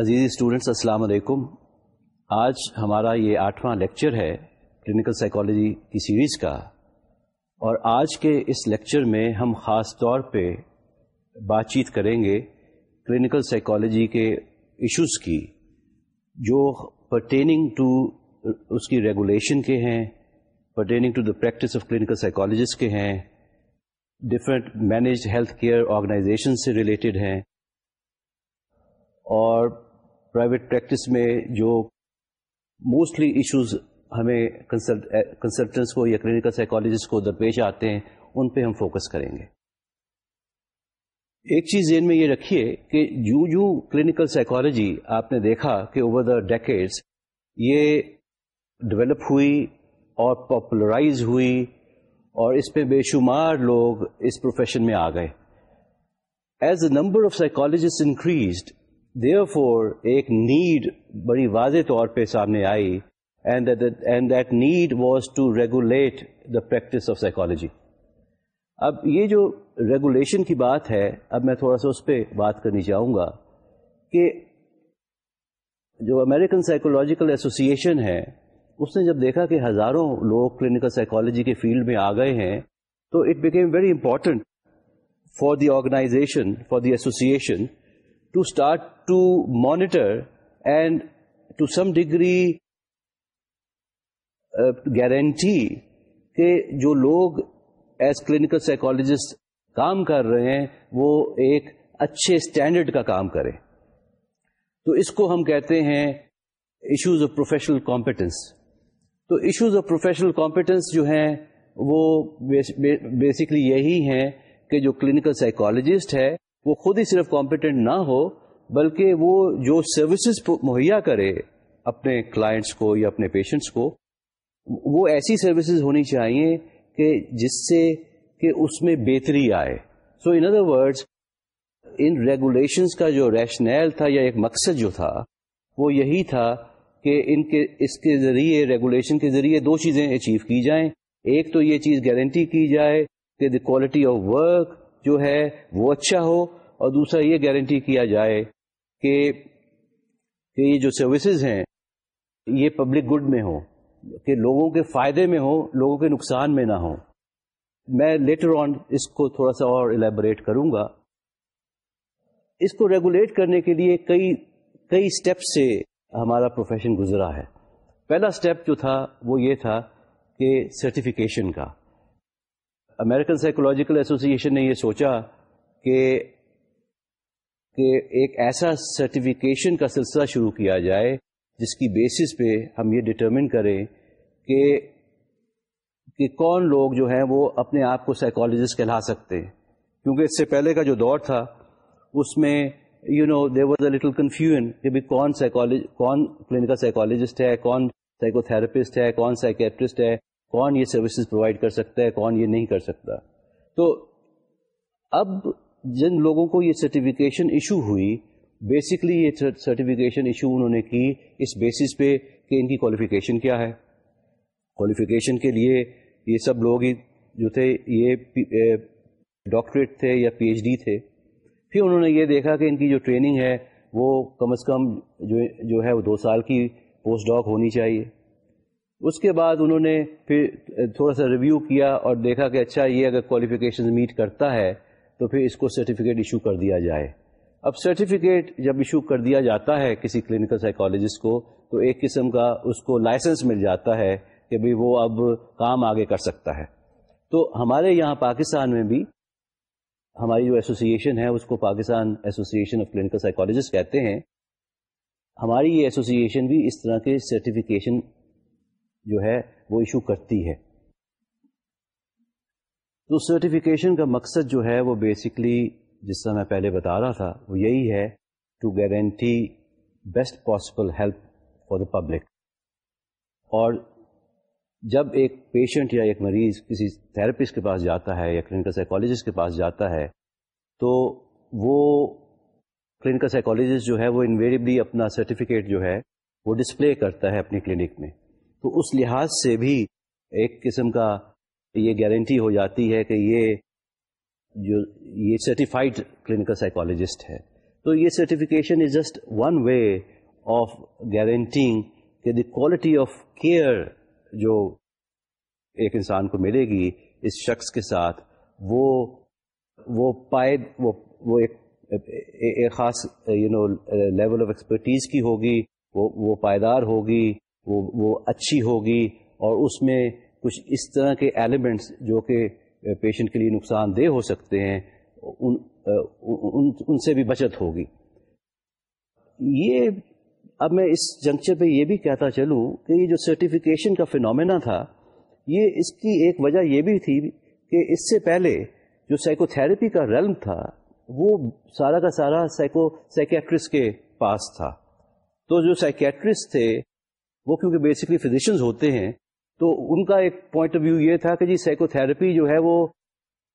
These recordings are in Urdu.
عزیزی اسٹوڈینٹس السلام علیکم۔ آج ہمارا یہ آٹھواں لیکچر ہے کلینکل سائیکالوجی کی سیریز کا۔ اور آج کے اس لیکچر میں ہم خاص طور پہ بات چیت کریں گے کلینکل سائیکالوجی کے ایشوز کی، جو پرٹیننگ ٹو اس کی ریگولیشن کے ہیں pertaining to the practice of clinical psychologist کے ہیں different managed health care organization سے ریلیٹڈ ہیں۔ اور پرائیویٹ پریکٹس میں جو موسٹلی ایشوز ہمیں کنسلٹنس کو یا کلینکل سائیکالوجسٹ کو درپیش آتے ہیں، ان پہ ہم فوکس کریں گے۔ ایک چیز ذہن میں یہ رکھیے کہ جو جو کلینکل سائیکالوجی آپ نے دیکھا کہ اوور دا ڈیکیڈس یہ ڈیولپ ہوئی اور پاپولرائز ہوئی اور اس پہ بے شمار لوگ اس پروفیشن میں آ گئے۔ As the number of psychologist increased therefore ایک نیڈ بڑی واضح طور پہ سامنے آئی and that need was to regulate the practice of psychology اب یہ جو ریگولیشن کی بات ہے، اب میں تھوڑا سا اس پہ بات کرنی چاہوں گا کہ جو امیریکن سائیکولوجیکل ایسوسیشن ہے، اس نے جب دیکھا کہ ہزاروں لوگ کلینکل سائیکالوجی کے فیلڈ میں آ گئے ہیں، تو it became very important for the organization for the association to start to monitor and to some degree guarantee کہ جو لوگ ایز کلینکل سائیکولوجسٹ کام کر رہے ہیں، وہ ایک اچھے اسٹینڈرڈ کا کام کریں۔ تو اس کو ہم کہتے ہیں ایشوز آف پروفیشنل کمپیٹنس تو ایشوز آف پروفیشنل کمپیٹنس جو ہیں، وہ بیسکلی یہی ہیں کہ جو کلینکل سائیکالوجسٹ ہے وہ خود ہی صرف کمپیٹنٹ نہ ہو، بلکہ وہ جو سروسز مہیا کرے اپنے کلائنٹس کو یا اپنے پیشنٹس کو، وہ ایسی سروسز ہونی چاہیے کہ جس سے کہ اس میں بہتری آئے۔ So in other words in regulations کا جو ریشنل تھا یا ایک مقصد جو تھا، وہ یہی تھا کہ ان کے، اس کے ذریعے ریگولیشن کے ذریعے دو چیزیں اچیو کی جائیں۔ ایک تو یہ چیز گارنٹی کی جائے کہ دی کوالٹی آف ورک جو ہے وہ اچھا ہو اور دوسرا یہ گارنٹی کیا جائے کہ کہ یہ جو سروسز ہیں، یہ پبلک گڈ میں ہوں، کہ لوگوں کے فائدے میں ہوں، لوگوں کے نقصان میں نہ ہوں۔ میں لیٹر آن اس کو تھوڑا سا اور الیبوریٹ کروں گا۔ اس کو ریگولیٹ کرنے کے لیے کئی کئی اسٹیپ سے ہمارا پروفیشن گزرا ہے۔ پہلا اسٹیپ جو تھا وہ یہ تھا کہ سرٹیفکیشن کا۔ امیرکن سائیکولوجیکل ایسوسیشن نے یہ سوچا کہ کہ ایک ایسا سرٹیفکیشن کا سلسلہ شروع کیا جائے جس کی بیسس پہ ہم یہ ڈٹرمن کریں کہ کہ کون لوگ جو ہیں وہ اپنے آپ کو سائیکالوجسٹ کہلا سکتے ہیں۔ کیونکہ اس سے پہلے کا جو دور تھا، اس میں you know there was a little confusion کہ بھی کون سائیکالوج کون کلینکل سائیکالوجسٹ ہے، کون سائیکو تھراپسٹ ہے، کون سائکیٹرسٹ ہے۔ کون یہ سروسز پرووائڈ کر سکتا ہے، کون یہ نہیں کر سکتا۔ تو اب جن لوگوں کو یہ سرٹیفکیشن ایشو ہوئی بیسکلی یہ سرٹیفکیشن ایشو انہوں نے کی اس بیسس پہ کہ ان کی کوالیفیکیشن کیا ہے۔ کوالیفیکیشن کے لیے یہ سب لوگ ہی جو تھے، یہ ڈاکٹریٹ تھے یا پی ایچ ڈی تھے۔ پھر انہوں نے یہ دیکھا کہ ان کی جو ٹریننگ ہے، وہ کم از کم جو جو ہے وہ دو سال کی پوسٹ ڈاک ہونی چاہیے۔ اس کے بعد انہوں نے پھر تھوڑا سا ریویو کیا اور دیکھا کہ اچھا یہ اگر کوالیفیکیشن میٹ کرتا ہے تو پھر اس کو سرٹیفکیٹ ایشو کر دیا جائے۔ اب سرٹیفکیٹ جب ایشو کر دیا جاتا ہے کسی کلینکل سائیکالوجسٹ کو، تو ایک قسم کا اس کو لائسنس مل جاتا ہے کہ بھائی وہ اب کام آگے کر سکتا ہے۔ تو ہمارے یہاں پاکستان میں بھی ہماری جو ایسوسیشن ہے، اس کو Pakistan association of clinical psychologist کہتے ہیں۔ ہماری یہ ایسوسیشن بھی اس طرح کے سرٹیفکیشن جو ہے وہ ایشو کرتی ہے۔ تو سرٹیفکیشن کا مقصد جو ہے وہ بیسکلی جس طرح میں پہلے بتا رہا تھا، وہ یہی ہے to guarantee best possible help for the public اور جب ایک پیشنٹ یا ایک مریض کسی تھراپسٹ کے پاس جاتا ہے یا کلینکل سائیکالوجسٹ کے پاس جاتا ہے، تو وہ کلینکل سائیکالوجسٹ جو ہے وہ انویریبلی اپنا سرٹیفکیٹ جو ہے وہ ڈسپلے کرتا ہے اپنی کلینک میں۔ تو اس لحاظ سے بھی ایک قسم کا یہ گارنٹی ہو جاتی ہے کہ یہ جو یہ سرٹیفائڈ کلینکل سائیکالوجسٹ ہے۔ تو یہ certification is just one way of guaranteeing کہ دی کوالٹی آف کیئر جو ایک انسان کو ملے گی اس شخص کے ساتھ، وہ وہ پائے، وہ وہ ایک ایک خاص you know level of expertise کی ہوگی، وہ وہ پائیدار ہوگی۔ وہ وہ اچھی ہوگی اور اس میں کچھ اس طرح کے ایلیمنٹس جو کہ پیشنٹ کے لیے نقصان دہ ہو سکتے ہیں ان ان, ان سے بھی بچت ہوگی۔ یہ اب میں اس جنکچر پہ یہ بھی کہتا چلوں کہ یہ جو سرٹیفکیشن کا فنومینا تھا یہ اس کی ایک وجہ یہ بھی تھی کہ اس سے پہلے جو سائیکو تھراپی کا رلم تھا وہ سارا کا سارا سائیکو سائکیٹرسٹ کے پاس تھا۔ تو جو سائکیٹرسٹ تھے وہ کیونکہ بیسکلی فزیشنز ہوتے ہیں، تو ان کا ایک پوائنٹ آف ویو یہ تھا کہ جی سائیکو تھراپی جو ہے وہ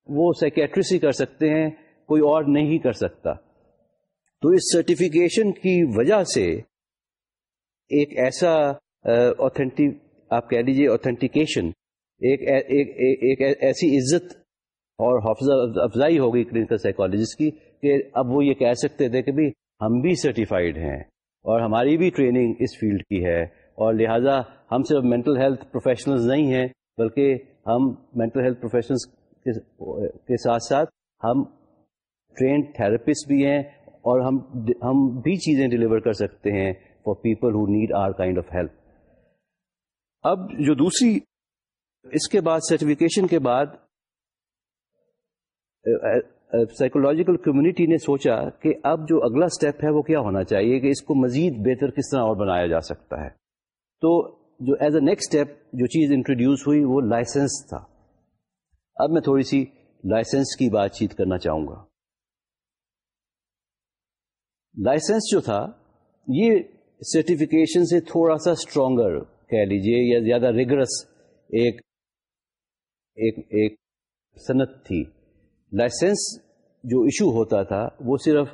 وہ سائکیٹرسٹ ہی کر سکتے ہیں، کوئی اور نہیں کر سکتا۔ تو اس سرٹیفکیشن کی وجہ سے ایک ایسا اوتھینٹک آپ کہہ لیجیے اوتھینٹیکیشن ایک ایک ایسی عزت اور حوصلہ افزائی ہو گئی کلینکل سائیکالوجسٹ کی کہ اب وہ یہ کہہ سکتے تھے کہ بھی ہم بھی سرٹیفائڈ ہیں اور ہماری بھی ٹریننگ اس فیلڈ کی ہے۔ اور لہٰذا ہم صرف مینٹل ہیلتھ پروفیشنلز نہیں ہیں، بلکہ ہم مینٹل ہیلتھ پروفیشنلز کے ساتھ ساتھ ہم ٹرینڈ تھراپسٹ بھی ہیں اور ہم ہم بھی چیزیں ڈلیور کر سکتے ہیں for people who need our kind of help اب جو دوسری، اس کے بعد سرٹیفکیشن کے بعد سائیکولوجیکل کمیونٹی نے سوچا کہ اب جو اگلا اسٹیپ ہے وہ کیا ہونا چاہیے کہ اس کو مزید بہتر کس طرح اور بنایا جا سکتا ہے۔ تو جو ایز اے نیکسٹ اسٹیپ جو چیز انٹروڈیوس ہوئی وہ لائسنس تھا۔ اب میں تھوڑی سی لائسنس کی بات چیت کرنا چاہوں گا۔ لائسنس جو تھا، یہ سرٹیفکیشن سے تھوڑا سا اسٹرانگر کہہ لیجیے یا زیادہ ریگرس ایک ایک ایک صنعت تھی۔ لائسنس جو ایشو ہوتا تھا وہ صرف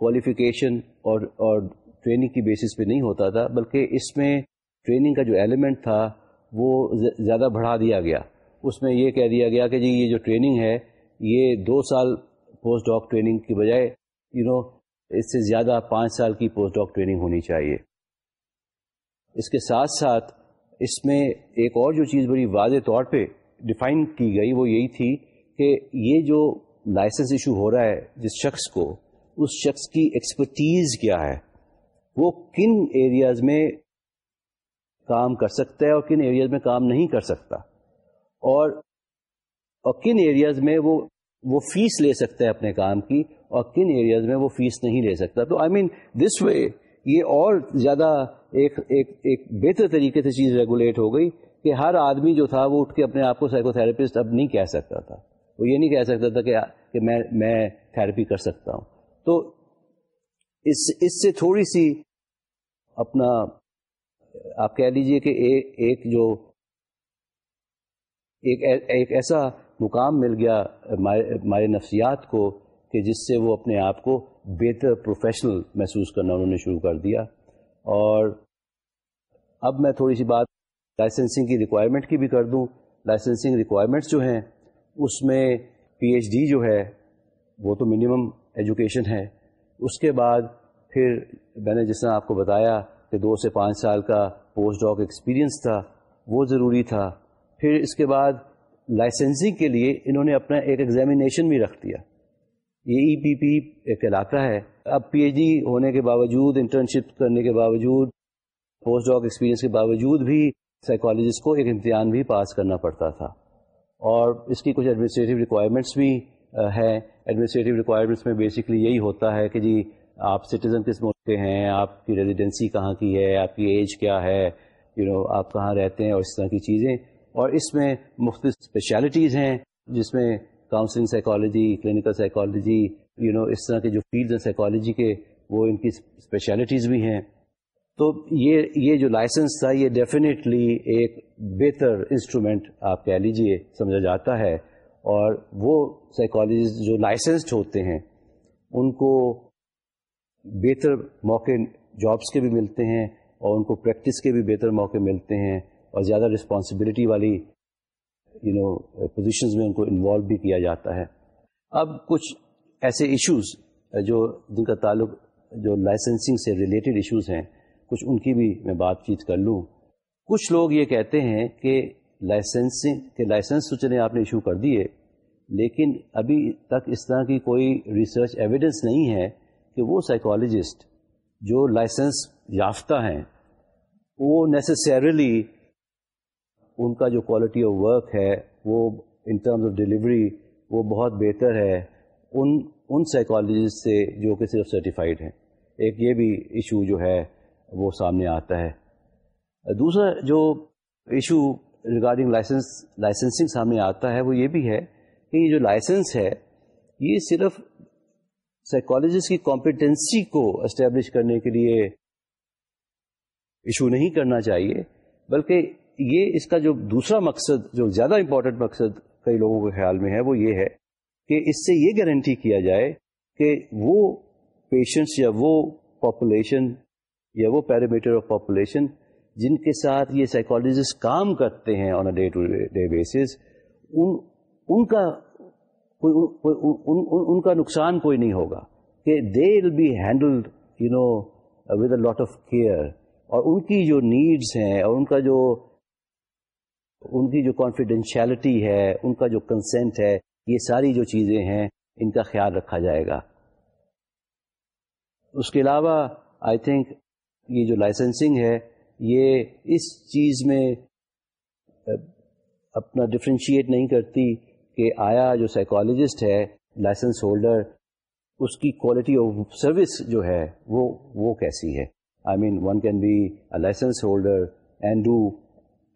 کوالیفیکیشن اور اور ٹریننگ کی بیسس پہ نہیں ہوتا تھا، بلکہ اس میں ٹریننگ کا جو ایلیمنٹ تھا، وہ زیادہ بڑھا دیا گیا۔ اس میں یہ کہہ دیا گیا کہ جی یہ جو ٹریننگ ہے، یہ دو سال پوسٹ ڈاک ٹریننگ کی بجائے یو نو اس سے زیادہ پانچ سال کی پوسٹ ڈاک ٹریننگ ہونی چاہیے۔ اس کے ساتھ ساتھ اس میں ایک اور جو چیز بڑی واضح طور پہ ڈیفائن کی گئی، وہ یہی تھی کہ یہ جو لائسنس ایشو ہو رہا ہے جس شخص کو، اس شخص کی ایکسپرٹیز کیا ہے؟ وہ کن ایریاز میں کام کر سکتا ہے اور کن ایریاز میں کام نہیں کر سکتا۔ اور اور کن ایریاز میں وہ وہ فیس لے سکتا ہے اپنے کام کی اور کن ایریاز میں وہ فیس نہیں لے سکتا۔ تو آئی مین دس وے یہ اور زیادہ ایک ایک ایک بہتر طریقے سے چیز ریگولیٹ ہو گئی کہ ہر آدمی جو تھا وہ اٹھ کے اپنے آپ کو سائیکو تھراپسٹ اب نہیں کہہ سکتا تھا۔ وہ یہ نہیں کہہ سکتا تھا کہ کہ میں میں تھراپی کر سکتا ہوں۔ تو اس اس سے تھوڑی سی اپنا آپ کہہ لیجیے کہ ایک جو ایک ایک ایسا مقام مل گیا ہمارے نفسیات کو کہ جس سے وہ اپنے آپ کو بہتر پروفیشنل محسوس کرنا انہوں نے شروع کر دیا۔ اور اب میں تھوڑی سی بات لائسنسنگ کی ریکوائرمنٹ کی بھی کر دوں۔ لائسنسنگ ریکوائرمنٹس جو ہیں، اس میں پی ایچ ڈی جو ہے، وہ تو منیمم ایجوکیشن ہے۔ اس کے بعد پھر میں نے جس طرح آپ کو بتایا کہ دو سے پانچ سال کا پوسٹ ڈاک ایکسپیرینس تھا، وہ ضروری تھا۔ پھر اس کے بعد لائسنسنگ کے لیے انہوں نے اپنا ایک ایگزامینیشن بھی رکھ دیا۔ یہ ای پی پی ایک علاقہ ہے۔ اب پی ایچ ڈی ہونے کے باوجود انٹرنشپ کرنے کے باوجود، پوسٹ ڈاک ایکسپیرینس کے باوجود بھی سائیکالوجسٹ کو ایک امتحان بھی پاس کرنا پڑتا تھا۔ اور اس کی کچھ ایڈمنسٹریٹو ریکوائرمنٹس بھی ہیں۔ ایڈمنسٹریٹو ریکوائرمنٹس میں بیسکلی یہی ہوتا ہے کہ جی آپ سٹیزن کس ملک کے ہیں، آپ کی ریزیڈینسی کہاں کی ہے، آپ کی ایج کیا ہے یو نو آپ کہاں رہتے ہیں اور اس طرح کی چیزیں اور اس میں مختلف اسپیشلٹیز ہیں جس میں counselling psychology clinical psychology you know اس طرح کے جو فیلڈ ہیں سائیکالوجی کے، وہ ان کی اسپیشلٹیز بھی ہیں. تو یہ یہ جو لائسنس تھا، یہ ڈیفینیٹلی ایک بہتر انسٹرومینٹ آپ کہہ لیجیے، سمجھا جاتا ہے اور وہ سائیکالوجسٹ جو لائسنسڈ ہوتے ہیں، ان کو بہتر موقع جابس کے بھی ملتے ہیں اور ان کو پریکٹس کے بھی بہتر موقع ملتے ہیں اور زیادہ رسپانسبلٹی والی یو نو پوزیشنز میں ان کو انوالو بھی کیا جاتا ہے۔ اب کچھ ایسے ایشوز جو جن کا تعلق جو لائسنسنگ سے ریلیٹڈ ایشوز ہیں، کچھ ان کی بھی میں بات چیت کر لوں۔ کچھ لوگ یہ کہتے ہیں کہ لائسنسنگ کے لائسنس تو چلیں آپ نے ایشو کر دیے، لیکن ابھی تک اس طرح کی کوئی ریسرچ ایویڈنس نہیں ہے کہ وہ سائیکالوجسٹ جو لائسنس یافتہ ہیں، وہ نیسسریلی ان کا جو کوالٹی آف ورک ہے، وہ ان ٹرمز آف ڈلیوری وہ بہت بہتر ہے۔ ان ان سائیکالوجسٹ سے جو کہ صرف سرٹیفائڈ ہیں۔ ایک یہ بھی ایشو جو ہے، وہ سامنے آتا ہے۔ دوسرا جو ایشو ریگارڈنگ لائسنس لائسنسنگ سامنے آتا ہے، وہ یہ بھی ہے کہ یہ جو لائسنس ہے، یہ صرف سائیکالوجسٹ کی کمپیٹنسی کو اسٹیبلش کرنے کے لیے ایشو نہیں کرنا چاہیے، بلکہ یہ اس کا جو دوسرا مقصد، جو زیادہ امپورٹنٹ مقصد کئی لوگوں کے خیال میں ہے، وہ یہ ہے کہ اس سے یہ گارنٹی کیا جائے کہ وہ پیشنٹس یا وہ پاپولیشن یا وہ پیرامیٹر آف پاپولیشن جن کے ساتھ یہ سائیکالوجسٹ کام کرتے ہیں on a day to day basis ان ان کا ان کا نقصان کوئی نہیں ہوگا کہ they will be handled you know with a lot of care اور ان کی جو نیڈس ہیں اور ان کا جو ان کی جو کانفیڈینشیلٹی ہے، ان کا جو کنسینٹ ہے، یہ ساری جو چیزیں ہیں، ان کا خیال رکھا جائے گا۔ اس کے علاوہ آئی تھنک یہ جو لائسنسنگ ہے، یہ اس چیز میں اپنا ڈفرینشیٹ نہیں کرتی کہ آیا جو سائیکالوجسٹ ہے لائسنس ہولڈر اس کی کوالٹی آف سروس جو ہے، وہ وہ کیسی ہے؟ I mean one can be a licence holder and do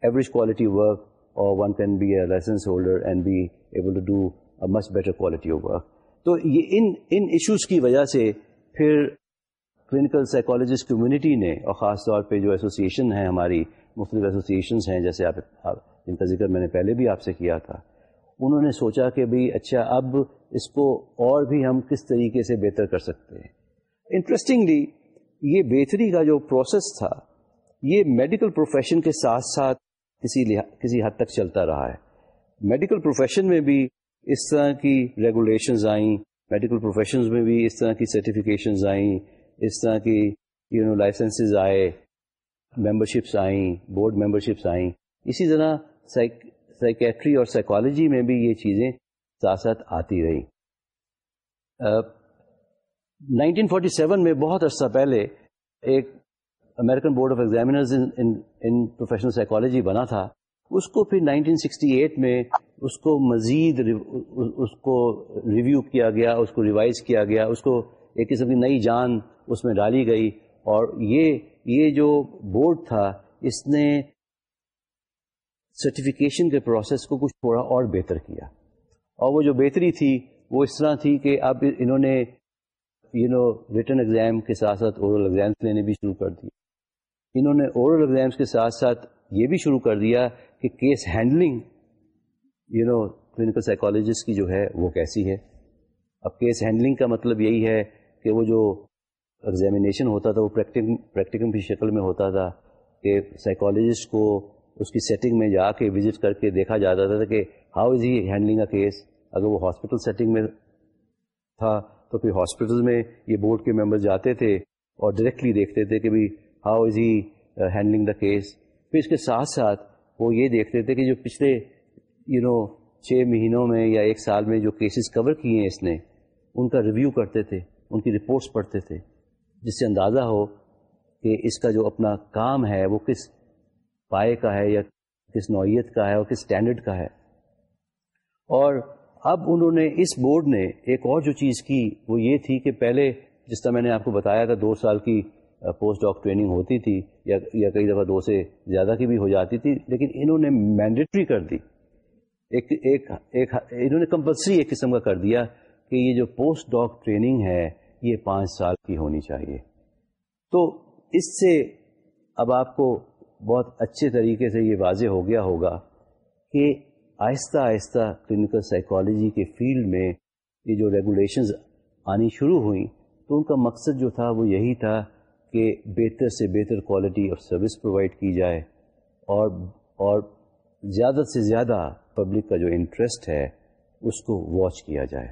average quality work اور one can be a licence holder and be able to do a much better quality of work تو یہ ان ان ایشوز کی وجہ سے پھر کلینکل سائیکالوجسٹ کمیونٹی نے، اور خاص طور پہ جو ایسوسیشن ہیں ہماری، مختلف ایسوسیشنس ہیں، جیسے آپ، جن کا ذکر میں نے پہلے بھی آپ سے کیا تھا۔ انہوں نے سوچا کہ بھائی اچھا اب اس کو اور بھی ہم کس طریقے سے بہتر کر سکتے ہیں۔ انٹرسٹنگلی یہ بہتری کا جو پروسیس تھا، یہ میڈیکل پروفیشن کے ساتھ ساتھ کسی کسی حد تک چلتا رہا ہے۔ میڈیکل پروفیشن میں بھی اس طرح کی ریگولیشنز آئیں میڈیکل پروفیشنز میں بھی اس طرح کی سرٹیفکیشنز آئیں، اس طرح کی یو نو لائسنسز آئے ممبرشپس آئیں بورڈ ممبرشپس آئیں۔ اسی طرح سائیکیٹری اور سائیکالوجی میں بھی یہ چیزیں ساتھ ساتھ آتی رہی نائنٹین فورٹی سیون میں بہت عرصہ پہلے ایک American board of examiners in professional psychology بنا تھا۔ اس کو پھر 1968 میں اس کو مزید اس کو ریویو کیا گیا، اس کو ریوائز کیا گیا، اس کو ایک قسم کی نئی جان اس میں ڈالی گئی۔ اور یہ یہ جو بورڈ تھا، اس نے سرٹیفکیشن کے پروسیس کو کچھ تھوڑا اور بہتر کیا۔ اور وہ جو بہتری تھی، وہ اس طرح تھی کہ اب انہوں نے یو نو ریٹرن ایگزام کے ساتھ ساتھ اورل ایگزامس لینے بھی شروع کر دی۔ انہوں نے اورل ایگزامس کے ساتھ ساتھ یہ بھی شروع کر دیا کہ case handling you know clinical psychologist کی جو ہے، وہ کیسی ہے۔ اب کیس ہینڈلنگ کا مطلب یہی ہے کہ وہ جو ایگزامینیشن ہوتا تھا، وہ پریکٹیکم کی شکل میں ہوتا تھا کہ سائیکالوجسٹ کو اس کی سیٹنگ میں جا کے وزٹ کر کے دیکھا جاتا تھا کہ how is he handling a case اگر وہ ہاسپٹل سیٹنگ میں تھا تو پھر ہاسپٹل میں یہ بورڈ کے ممبر جاتے تھے اور ڈائریکٹلی دیکھتے تھے کہ how is he handling the case پھر اس کے ساتھ ساتھ وہ یہ دیکھتے تھے کہ جو پچھلے یو نو چھ مہینوں میں یا ایک سال میں جو کیسز کور کیے ہیں اس نے، ان کا ریویو کرتے تھے، ان کی رپورٹس پڑھتے تھے، جس سے اندازہ ہو کہ اس کا جو اپنا کام ہے وہ کس پائے کا ہے یا کس نوعیت کا ہے اور کس اسٹینڈرڈ کا ہے۔ اور اب انہوں نے اس بورڈ نے ایک اور جو چیز کی وہ یہ تھی کہ پہلے جس طرح میں نے آپ کو بتایا تھا دو سال کی پوسٹ ڈاک ٹریننگ ہوتی تھی یا یا کئی دفعہ دو سے زیادہ کی بھی ہو جاتی تھی، لیکن انہوں نے مینڈیٹری کر دی۔ ایک ایک ایک انہوں نے کمپلسری ایک قسم کا کر دیا کہ یہ جو پوسٹ ڈاک ٹریننگ ہے یہ پانچ سال کی ہونی چاہیے۔ تو اس سے اب آپ کو بہت اچھے طریقے سے یہ واضح ہو گیا ہوگا کہ آہستہ آہستہ کلینکل سائیکالوجی کے فیلڈ میں یہ جو ریگولیشنز آنی شروع ہوئیں تو ان کا مقصد جو تھا وہ یہی تھا کہ بہتر سے بہتر کوالٹی آف سروس پرووائڈ کی جائے اور اور زیادہ سے زیادہ پبلک کا جو انٹرسٹ ہے اس کو واچ کیا جائے۔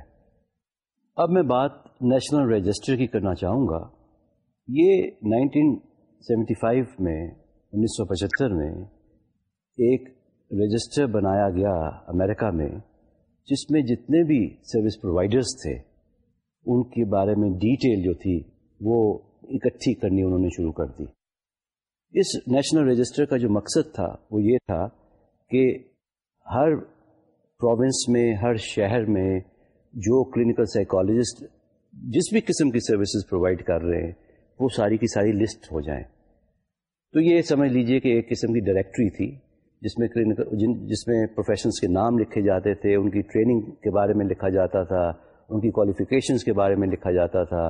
اب میں بات نیشنل رجسٹر کی کرنا چاہوں گا۔ یہ نائنٹین سیونٹی فائیو میں انیس سو پچہتر میں ایک رجسٹر بنایا گیا امریکہ میں، جس میں جتنے بھی سروس پرووائڈرس تھے، ان کے بارے میں ڈیٹیل جو تھی، وہ اکٹھی کرنی انہوں نے شروع کر دی۔ اس نیشنل رجسٹر کا جو مقصد تھا، وہ یہ تھا کہ ہر پروونس میں، ہر شہر میں جو کلینکل سائیکالوجسٹ جس بھی قسم کی سروسز پرووائڈ کر رہے ہیں، وہ ساری کی ساری لسٹ ہو جائیں۔ تو یہ سمجھ لیجیے کہ ایک قسم کی ڈائریکٹری تھی، جس میں کلینکل جن جس میں پروفیشنس کے نام لکھے جاتے تھے، ان کی ٹریننگ کے بارے میں لکھا جاتا تھا، ان کی کوالیفیکیشنس کے بارے میں لکھا جاتا تھا،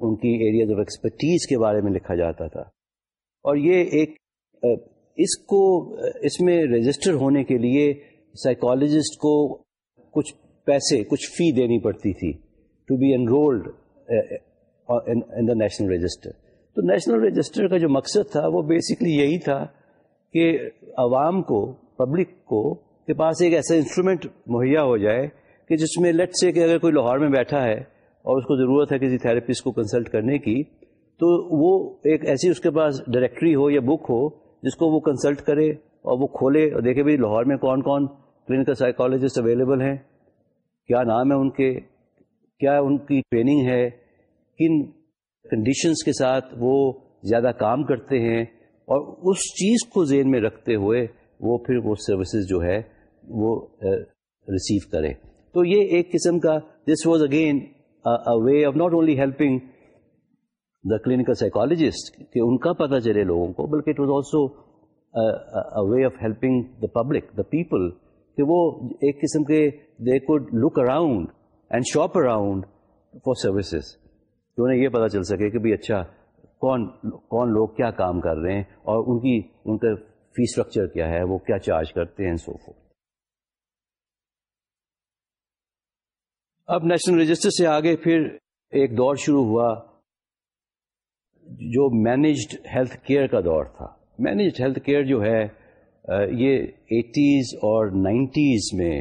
ان کی ایریاز آف ایکسپرٹیز کے بارے میں لکھا جاتا تھا۔ اور یہ ایک اس کو، اس میں رجسٹر ہونے کے لیے سائیکالوجسٹ کو کچھ پیسے، کچھ فی دینی پڑتی تھی to be enrolled in the national register تو نیشنل رجسٹر کا جو مقصد تھا وہ بیسکلی یہی تھا کہ عوام کو پبلک کو، کے پاس ایک ایسا انسٹرومنٹ مہیا ہو جائے کہ جس میں لیٹ سے کہ اگر کوئی لاہور میں بیٹھا ہے اور اس کو ضرورت ہے کسی تھراپسٹ کو کنسلٹ کرنے کی، تو وہ ایک ایسی اس کے پاس ڈائریکٹری ہو یا بک ہو جس کو وہ کنسلٹ کرے اور وہ کھولے اور دیکھے بھائی لاہور میں کون کون کلینکل سائیکالوجسٹ اویلیبل ہیں، کیا نام ہے ان کے، کیا ان کی ٹریننگ ہے، کن کنڈیشنز کے ساتھ وہ زیادہ کام کرتے ہیں اور اس چیز کو ذہن میں رکھتے ہوئے وہ پھر وہ سروسز جو ہے وہ ریسیو کرے تو یہ ایک قسم کا this was again way of not only helping the clinical psychologist کہ ان کا پتہ چلے لوگوں کو، بلکہ it was also way of helping the public the people کہ وہ ایک قسم کے they could look around and shop around for services کہ انہیں یہ پتا چل سکے کہ بھائی اچھا کون کون لوگ کیا کام کر رہے ہیں اور ان کی، ان کا فی اسٹرکچر کیا ہے، وہ کیا چارج کرتے ہیں سو اب نیشنل رجسٹر سے آگے پھر ایک دور شروع ہوا جو مینجڈ ہیلتھ کیئر کا دور تھا۔ مینجڈ ہیلتھ کیئر جو ہے، یہ ایٹیز اور نائنٹیز میں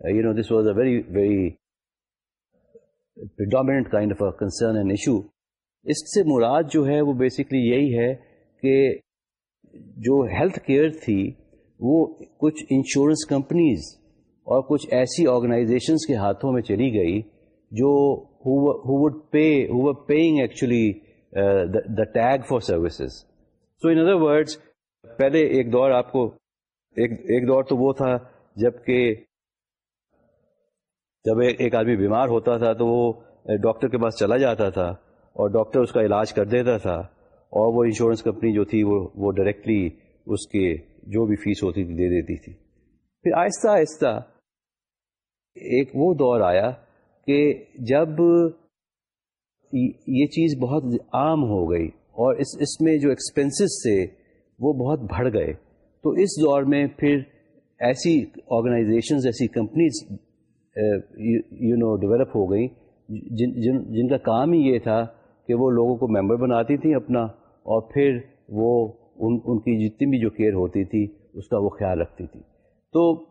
you know this was a very very predominant kind of concern and issue اس سے مراد جو ہے وہ بیسکلی یہی ہے کہ جو ہیلتھ کیئر تھی وہ کچھ انشورنس کمپنیز اور کچھ ایسی آرگنائزیشنس کے ہاتھوں میں چلی گئی جو would pay paying actually the tag for services so in other words پہلے ایک دور آپ کو ایک ایک دور تو وہ تھا جبکہ جب ایک آدمی بیمار ہوتا تھا تو وہ ڈاکٹر کے پاس چلا جاتا تھا اور ڈاکٹر اس کا علاج کر دیتا تھا اور وہ انشورنس کمپنی جو تھی وہ وہ ڈائریکٹلی اس کے جو بھی فیس ہوتی تھی دے دیتی تھی۔ پھر آہستہ آہستہ ایک وہ دور آیا کہ جب یہ چیز بہت عام ہو گئی اور اس اس میں جو ایکسپینسز تھے وہ بہت بڑھ گئے تو اس دور میں پھر ایسی آرگنائزیشنز ایسی کمپنیز یو نو ڈیولپ ہو گئی۔ جن جن جن کا کام ہی یہ تھا کہ وہ لوگوں کو ممبر بناتی تھیں اپنا، اور پھر وہ ان ان کی جتنی بھی جو کیئر ہوتی تھی، اس کا وہ خیال رکھتی تھی۔ تو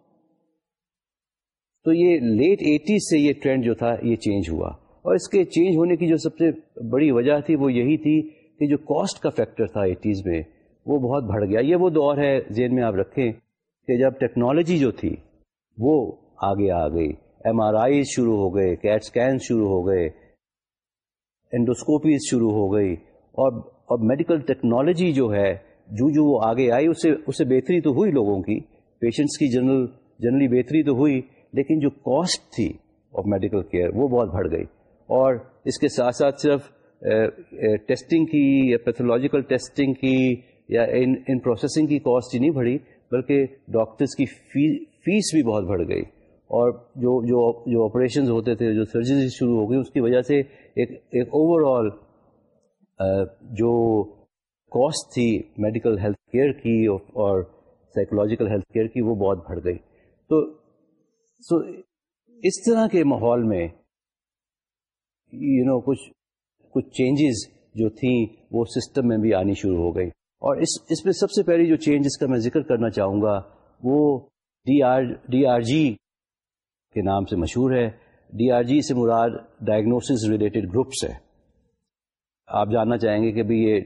تو یہ لیٹ ایٹیز سے یہ ٹرینڈ جو تھا، یہ چینج ہوا۔ اور اس کے چینج ہونے کی جو سب سے بڑی وجہ تھی، وہ یہی تھی کہ جو کاسٹ کا فیکٹر تھا ایٹیز میں، وہ بہت بڑھ گیا۔ یہ وہ دور ہے، ذہن میں آپ رکھیں کہ جب ٹیکنالوجی جو تھی، وہ آگے آ گئی۔ ایم آر آئی شروع ہو گئے کیٹ اسکین شروع ہو گئے انڈوسکوپیز شروع ہو گئی، اور اب میڈیکل ٹیکنالوجی جو ہے، جو جو وہ آگے آئی اس سے اس سے بہتری تو ہوئی لوگوں کی پیشنٹس کی جنرل جنرلی بہتری تو ہوئی، لیکن جو کاسٹ تھی آف میڈیکل کیئر وہ بہت بڑھ گئی۔ اور اس کے ساتھ ساتھ صرف ٹیسٹنگ کی، یا پیتھولوجیکل ٹیسٹنگ کی، یا ان پروسیسنگ کی کاسٹ ہی نہیں بڑھی، بلکہ ڈاکٹرس کی فیس بھی بہت بڑھ گئی۔ اور جو جو جو آپریشنز ہوتے تھے، جو سرجری شروع ہو گئی، اس کی وجہ سے ایک ایک اوور آل جو کاسٹ تھی میڈیکل ہیلتھ کیئر کی اور سائیکولوجیکل ہیلتھ کیئر کی، وہ بہت بڑھ گئی۔ تو سو اس طرح کے ماحول میں یو نو کچھ کچھ چینجز جو تھیں، وہ سسٹم میں بھی آنی شروع ہو گئی۔ اور اس اس میں سب سے پہلی جو چینج اس کا میں ذکر کرنا چاہوں گا، وہ D R D R G کے نام سے مشہور ہے۔ ڈی آر جی سے مراد ڈائگنوسس ریلیٹڈ گروپس ہے۔ آپ جاننا چاہیں گے کہ یہ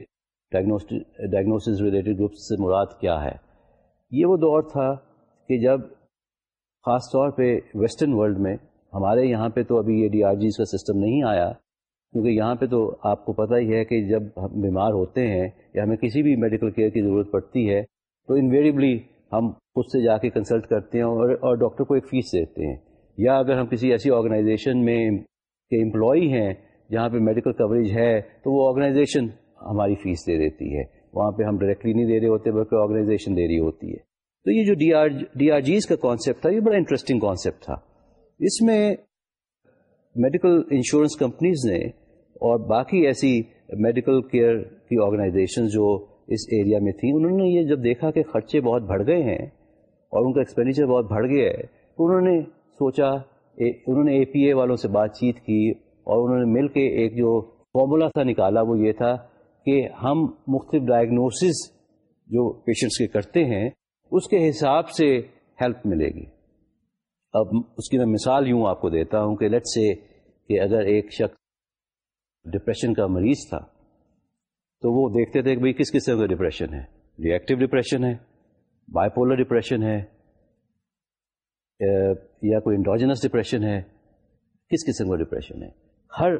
ڈائگنوسس ریلیٹڈ گروپس سے مراد کیا ہے۔ یہ وہ دور تھا کہ جب خاص طور پہ ویسٹرن ورلڈ میں، ہمارے یہاں پہ تو ابھی یہ ڈی آر جیز کا سسٹم نہیں آیا، کیونکہ یہاں پہ تو آپ کو پتہ ہی ہے کہ جب ہم بیمار ہوتے ہیں یا ہمیں کسی بھی میڈیکل کیئر کی ضرورت پڑتی ہے، تو انویریبلی ہم خود سے جا کے کنسلٹ کرتے ہیں اور اور ڈاکٹر کو ایک فیس دیتے ہیں۔ یا اگر ہم کسی ایسی آرگنائزیشن میں کے امپلائی ہیں جہاں پہ میڈیکل کوریج ہے، تو وہ آرگنائزیشن ہماری فیس دے دیتی ہے۔ وہاں پہ ہم ڈائریکٹلی نہیں دے رہے ہوتے، بلکہ آرگنائزیشن دے رہی ہوتی ہے۔ تو یہ جو D R D R Gs کا کانسیپٹ تھا، یہ بڑا انٹرسٹنگ کانسیپٹ تھا۔ اس میں میڈیکل انشورنس کمپنیز نے اور باقی ایسی میڈیکل کیئر کی آرگنائزیشن جو اس ایریا میں تھیں، انہوں نے یہ جب دیکھا کہ خرچے بہت بڑھ گئے ہیں اور ان کا ایکسپینڈیچر بہت بڑھ گیا ہے، تو انہوں نے سوچا انہوں نے اے پی اے والوں سے بات چیت کی اور انہوں نے مل کے ایک جو فارمولا تھا نکالا، وہ یہ تھا کہ ہم مختلف ڈائگنوسز جو پیشنٹس کے کرتے ہیں، اس کے حساب سے ہیلپ ملے گی۔ اب اس کی میں مثال یوں آپ کو دیتا ہوں کہ لٹ سے کہ اگر ایک شخص ڈپریشن کا مریض تھا، تو وہ دیکھتے تھے کہ بھائی کس قسم کا ڈپریشن ہے؟ ریئیکٹو ڈپریشن ہے بائی پولر ڈپریشن ہے یا کوئی انڈوجنس ڈپریشن ہے، کس قسم کا ڈپریشن ہے؟ ہر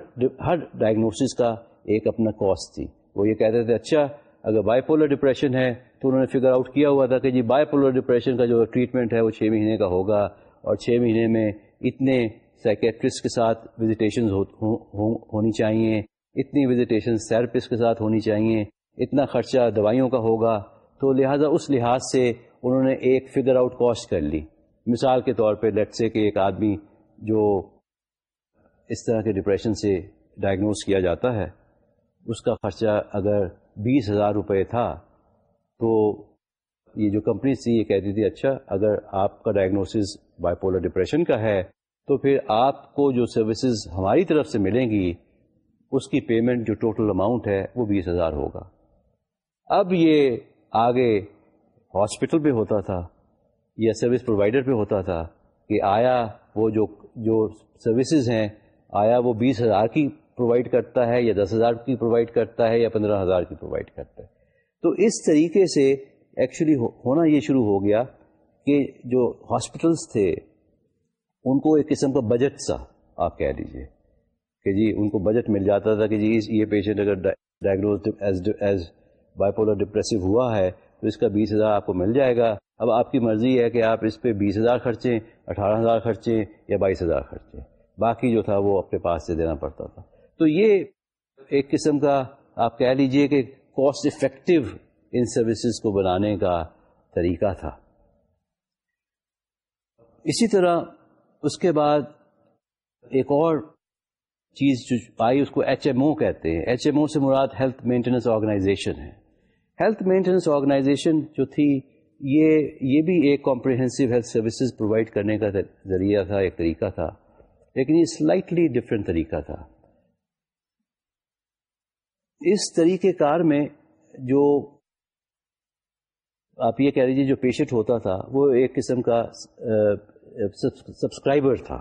ہر ڈائگنوسس کا ایک اپنا کاسٹ تھی۔ وہ یہ کہتے تھے اچھا اگر بائی پولر ڈپریشن ہے تو انہوں نے فگر آؤٹ کیا ہوا تھا کہ جی بائی پولر ڈپریشن کا جو ٹریٹمنٹ ہے وہ چھ مہینے کا ہوگا اور چھ مہینے میں اتنے سائکیٹرسٹ کے ساتھ وزیٹیشن ہونی چاہیے، اتنی وزیٹیشن تھراپسٹ کے ساتھ ہونی چاہیے، اتنا خرچہ دوائیوں کا ہوگا۔ تو لہٰذا اس لحاظ سے انہوں نے ایک فگر آؤٹ کاسٹ کر لی۔ مثال کے طور پہ لیٹ سے کہ ایک آدمی جو اس طرح کے ڈپریشن سے ڈائگنوز کیا جاتا ہے، اس کا خرچہ اگر بیس ہزار روپے تھا، تو یہ جو کمپنی تھی، یہ کہتی تھی اچھا اگر آپ کا ڈائگنوسز بائی پولر ڈپریشن کا ہے، تو پھر آپ کو جو سروسز ہماری طرف سے ملیں گی، اس کی پیمنٹ جو ٹوٹل اماؤنٹ ہے، وہ بیس ہزار ہوگا۔ اب یہ آگے ہاسپٹل پہ ہوتا تھا۔ یا سروس پرووائڈر پہ ہوتا تھا کہ آیا وہ جو جو سروسز ہیں، آیا وہ بیس ہزار کی پرووائڈ کرتا ہے یا دس ہزار کی پرووائڈ کرتا ہے یا پندرہ ہزار کی پرووائڈ کرتا ہے۔ تو اس طریقے سے ایکچولی ہونا یہ شروع ہو گیا کہ جو ہاسپٹلس تھے، ان کو ایک قسم کا بجٹ سا، آپ کہہ لیجیے کہ جی ان کو بجٹ مل جاتا تھا کہ جی یہ پیشنٹ اگر diagnose as bipolar depressive ہوا ہے، تو اس کا بیس ہزار آپ کو مل جائے گا۔ اب آپ کی مرضی ہے کہ آپ اس پہ بیس ہزار خرچیں، اٹھارہ ہزار خرچیں یا بائیس ہزار خرچیں۔ باقی جو تھا وہ اپنے پاس سے دینا پڑتا تھا۔ تو یہ ایک قسم کا آپ کہہ لیجیے کہ کاسٹ افیکٹو ان سروسز کو بنانے کا طریقہ تھا۔ اسی طرح اس کے بعد ایک اور چیز جو آئی، اس کو ایچ ایم او کہتے ہیں۔ ایچ ایم او سے مراد ہیلتھ مینٹیننس آرگنائزیشن ہے۔ ہیلتھ مینٹیننس آرگنائزیشن جو تھی یہ یہ بھی ایک کمپریہنسو ہیلتھ سروسز پرووائڈ کرنے کا ذریعہ تھا، ایک طریقہ تھا، لیکن یہ سلائٹلی ڈفرینٹ طریقہ تھا۔ اس طریقہ کار میں جو آپ یہ کہہ لیجیے جو پیشنٹ ہوتا تھا، وہ ایک قسم کا سبسکرائبر تھا۔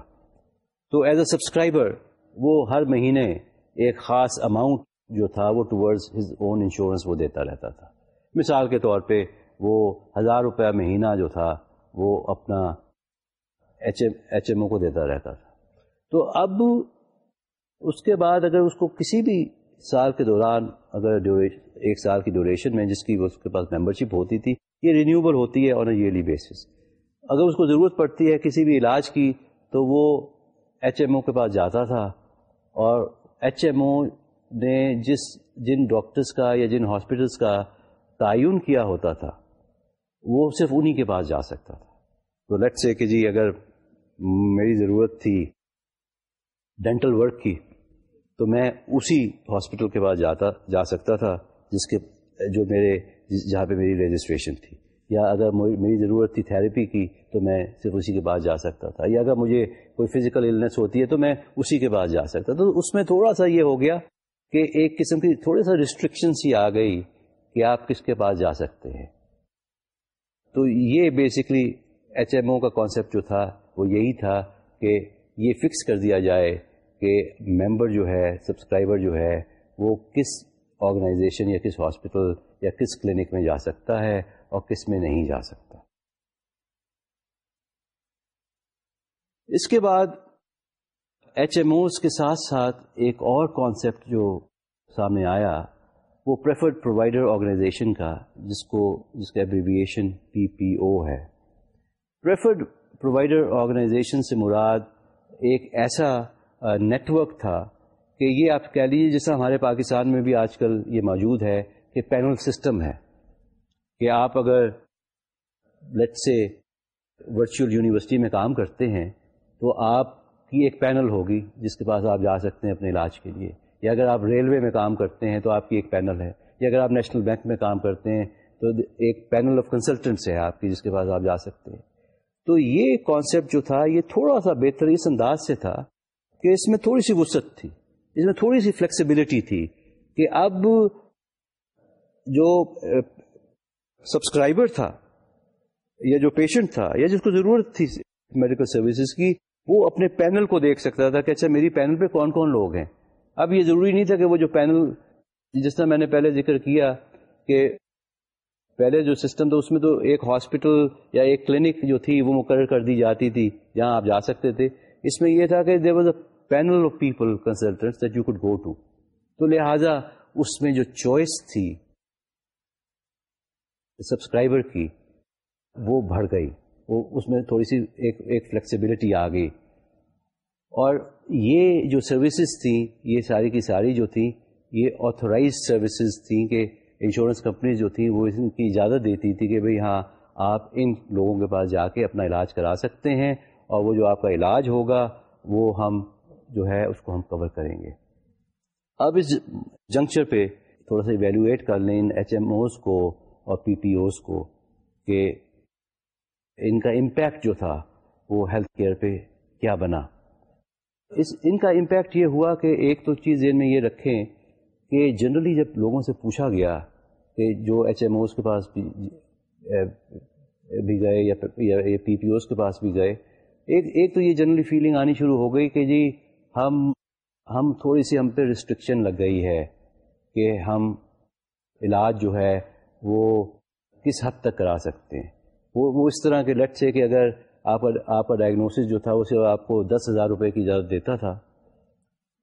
تو ایز اے سبسکرائبر وہ ہر مہینے ایک خاص اماؤنٹ جو تھا، وہ ٹورڈز ہز اون انشورنس وہ دیتا رہتا تھا۔ مثال کے طور پہ وہ ہزار روپیہ مہینہ جو تھا، وہ اپنا H M H M O کو دیتا رہتا تھا۔ تو اب اس کے بعد اگر اس کو کسی بھی سال کے دوران اگر ایک سال کی ڈیوریشن میں جس کی اس کے پاس ممبرشپ ہوتی تھی، یہ رینیوبل ہوتی ہے آن اے ایئرلی بیسس اگر اس کو ضرورت پڑتی ہے کسی بھی علاج کی، تو وہ ایچ ایم او کے پاس جاتا تھا۔ اور ایچ ایم او نے جس، جن ڈاکٹرس کا یا جن ہاسپٹلس کا تعین کیا ہوتا تھا وہ صرف انہی کے پاس جا سکتا تھا۔ تو لیٹ سے کہ جی اگر میری ضرورت تھی ڈینٹل ورک کی، تو میں اسی ہاسپٹل کے پاس جاتا، جا سکتا تھا، جس کے جو میرے، جہاں پہ میری رجسٹریشن تھی۔ یا اگر میری ضرورت تھی تھراپی کی، تو میں صرف اسی کے پاس جا سکتا تھا۔ یا اگر مجھے کوئی فزیکل النس ہوتی ہے، تو میں اسی کے پاس جا سکتا تو اس میں تھوڑا سا یہ ہو گیا کہ ایک قسم کی تھوڑے سا ریسٹرکشن سی آ گئی کہ آپ کس کے پاس جا سکتے ہیں۔ تو یہ بیسکلی ایچ ایم او کا کانسیپٹ جو تھا وہ یہی تھا کہ یہ فکس کر دیا جائے کہ ممبر جو ہے سبسکرائبر جو ہے، وہ کس آرگنائزیشن یا کس ہاسپٹل یا کس کلینک میں جا سکتا ہے اور کس میں نہیں جا سکتا۔ اس کے بعد ایچ ایم اوز کے ساتھ ساتھ ایک اور کانسیپٹ جو سامنے آیا وہ پریفرڈ پرووائڈر آرگنائزیشن کا جس کو جس کا ایبریویشن پی پی او ہے۔ پریفرڈ پرووائڈر آرگنائزیشن سے مراد ایک ایسا نیٹورک تھا کہ یہ آپ کہہ لیجیے جیسا ہمارے پاکستان میں بھی آج کل یہ موجود ہے کہ پینل سسٹم ہے۔ کہ آپ اگر لٹ سے ورچوئل یونیورسٹی میں کام کرتے ہیں تو آپ کی ایک پینل ہوگی جس کے پاس آپ جا سکتے ہیں اپنے علاج کے لیے۔ یا اگر آپ ریلوے میں کام کرتے ہیں تو آپ کی ایک پینل ہے، یا اگر آپ نیشنل بینک میں کام کرتے ہیں تو ایک پینل آف کنسلٹنٹس ہے آپ کی جس کے پاس آپ جا سکتے ہیں۔ تو یہ کانسیپٹ جو تھا، یہ تھوڑا سا بہتر اس انداز سے تھا کہ اس میں تھوڑی سی وسعت تھی، اس میں تھوڑی سی فلیکسیبلٹی تھی کہ اب جو سبسکرائبر تھا، یا جو پیشنٹ تھا، یا جس کو ضرورت تھی میڈیکل سروسز کی، وہ اپنے پینل کو دیکھ سکتا تھا کہ اچھا میری پینل پہ کون کون لوگ ہیں۔ اب یہ ضروری نہیں تھا کہ وہ جو پینل جس طرح میں نے پہلے ذکر کیا کہ پہلے جو سسٹم تھا اس میں تو ایک ہاسپٹل یا ایک کلینک جو تھی وہ مقرر کر دی جاتی تھی، جہاں آپ جا سکتے تھے۔ اس میں یہ تھا کہ there was a panel of people consultant that you could go to تو لہذا اس میں جو چوائس تھی سبسکرائبر کی، وہ بڑھ گئی۔ وہ اس میں تھوڑی سی ایک ایک فلیکسیبلٹی آ گئی۔ اور یہ جو سروسز تھیں، یہ ساری کی ساری جو تھیں، یہ آتھورائز سروسز تھیں کہ انشورنس کمپنیز جو تھیں وہ ان کی اجازت دیتی تھی کہ بھئی ہاں آپ ان لوگوں کے پاس جا کے اپنا علاج کرا سکتے ہیں اور وہ جو آپ کا علاج ہوگا، وہ ہم جو ہے اس کو ہم کور کریں گے۔ اب اس جنکچر پہ تھوڑا سا ایویلویٹ کر لیں ان ایچ ایم اوز کو اور پی پی اوز کو کہ ان کا امپیکٹ جو تھا، وہ ہیلتھ کیئر پہ کیا بنا۔ اس ان کا امپیکٹ یہ ہوا کہ ایک تو چیز ذہن میں یہ رکھیں کہ جنرلی جب لوگوں سے پوچھا گیا کہ جو ایچ ایم اوز کے پاس بھی گئے یا پی پی اوز کے پاس بھی گئے، ایک ایک تو یہ جنرلی فیلنگ آنی شروع ہو گئی کہ جی ہم ہم تھوڑی سی ہم پہ ریسٹرکشن لگ گئی ہے کہ ہم علاج جو ہے وہ کس حد تک کرا سکتے ہیں۔ وہ وہ اس طرح کے لٹ سے کہ اگر آپ آپ کا ڈائگنوسس جو تھا، اسے آپ کو دس ہزار روپے کی اجازت دیتا تھا۔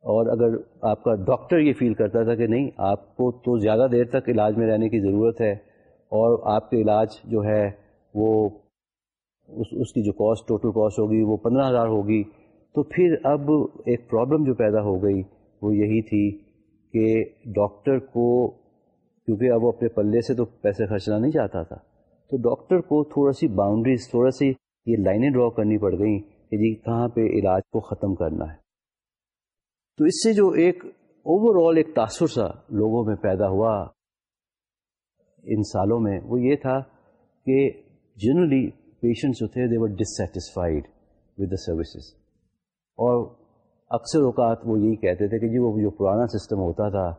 اور اگر آپ کا ڈاکٹر یہ فیل کرتا تھا کہ نہیں، آپ کو تو زیادہ دیر تک علاج میں رہنے کی ضرورت ہے۔ اور آپ کے علاج جو ہے، وہ اس اس کی جو کاسٹ ٹوٹل کاسٹ ہوگی، وہ پندرہ ہزار ہوگی۔ تو پھر اب ایک پرابلم جو پیدا ہو گئی، وہ یہی تھی کہ ڈاکٹر کو، کیونکہ اب وہ اپنے پلے سے تو پیسے خرچنا نہیں چاہتا تھا۔ تو ڈاکٹر کو تھوڑا سی باؤنڈریز تھوڑا سی یہ لائنیں ڈرا کرنی پڑ گئیں کہ جی کہاں پہ علاج کو ختم کرنا ہے۔ تو اس سے جو ایک اوور آل ایک تاثر سا لوگوں میں پیدا ہوا ان سالوں میں وہ یہ تھا کہ جنرلی پیشنٹس جو تھے they were dissatisfied with the services اور اکثر اوقات وہ یہی کہتے تھے کہ جی وہ جو پرانا سسٹم ہوتا تھا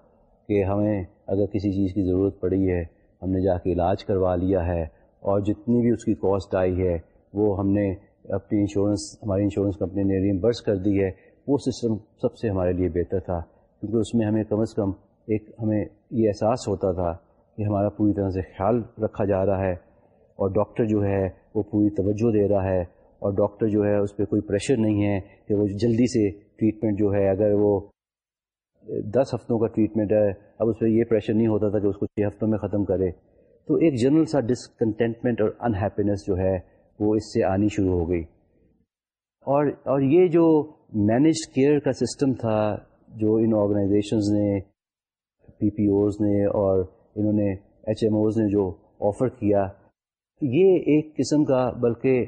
کہ ہمیں اگر کسی چیز کی ضرورت پڑی ہے، ہم نے جا کے علاج کروا لیا ہے اور جتنی بھی اس کی کاسٹ آئی ہے وہ ہم نے اپنی انشورنس ہماری انشورنس کمپنی نے ریمبرس کر دی ہے، وہ سسٹم سب سے ہمارے لیے بہتر تھا۔ کیونکہ اس میں ہمیں کم از کم ایک ہمیں یہ احساس ہوتا تھا کہ ہمارا پوری طرح سے خیال رکھا جا رہا ہے اور ڈاکٹر جو ہے وہ پوری توجہ دے رہا ہے اور ڈاکٹر جو ہے اس پہ کوئی پریشر نہیں ہے کہ وہ جلدی سے ٹریٹمنٹ جو ہے، اگر وہ دس ہفتوں کا ٹریٹمنٹ ہے، اب اس پہ یہ پریشر نہیں ہوتا تھا کہ اس کو چھ ہفتوں میں ختم کرے۔ تو ایک جنرل سا ڈسکنٹینٹمنٹ اور انہیپینس جو ہے وہ اس سے آنی شروع ہو گئی۔ اور اور یہ جو مینجڈ کیئر کا سسٹم تھا، جو ان آرگنائزیشنز نے پی پی اوز نے اور انہوں نے ایچ ایم اوز نے جو آفر کیا، یہ ایک قسم کا، بلکہ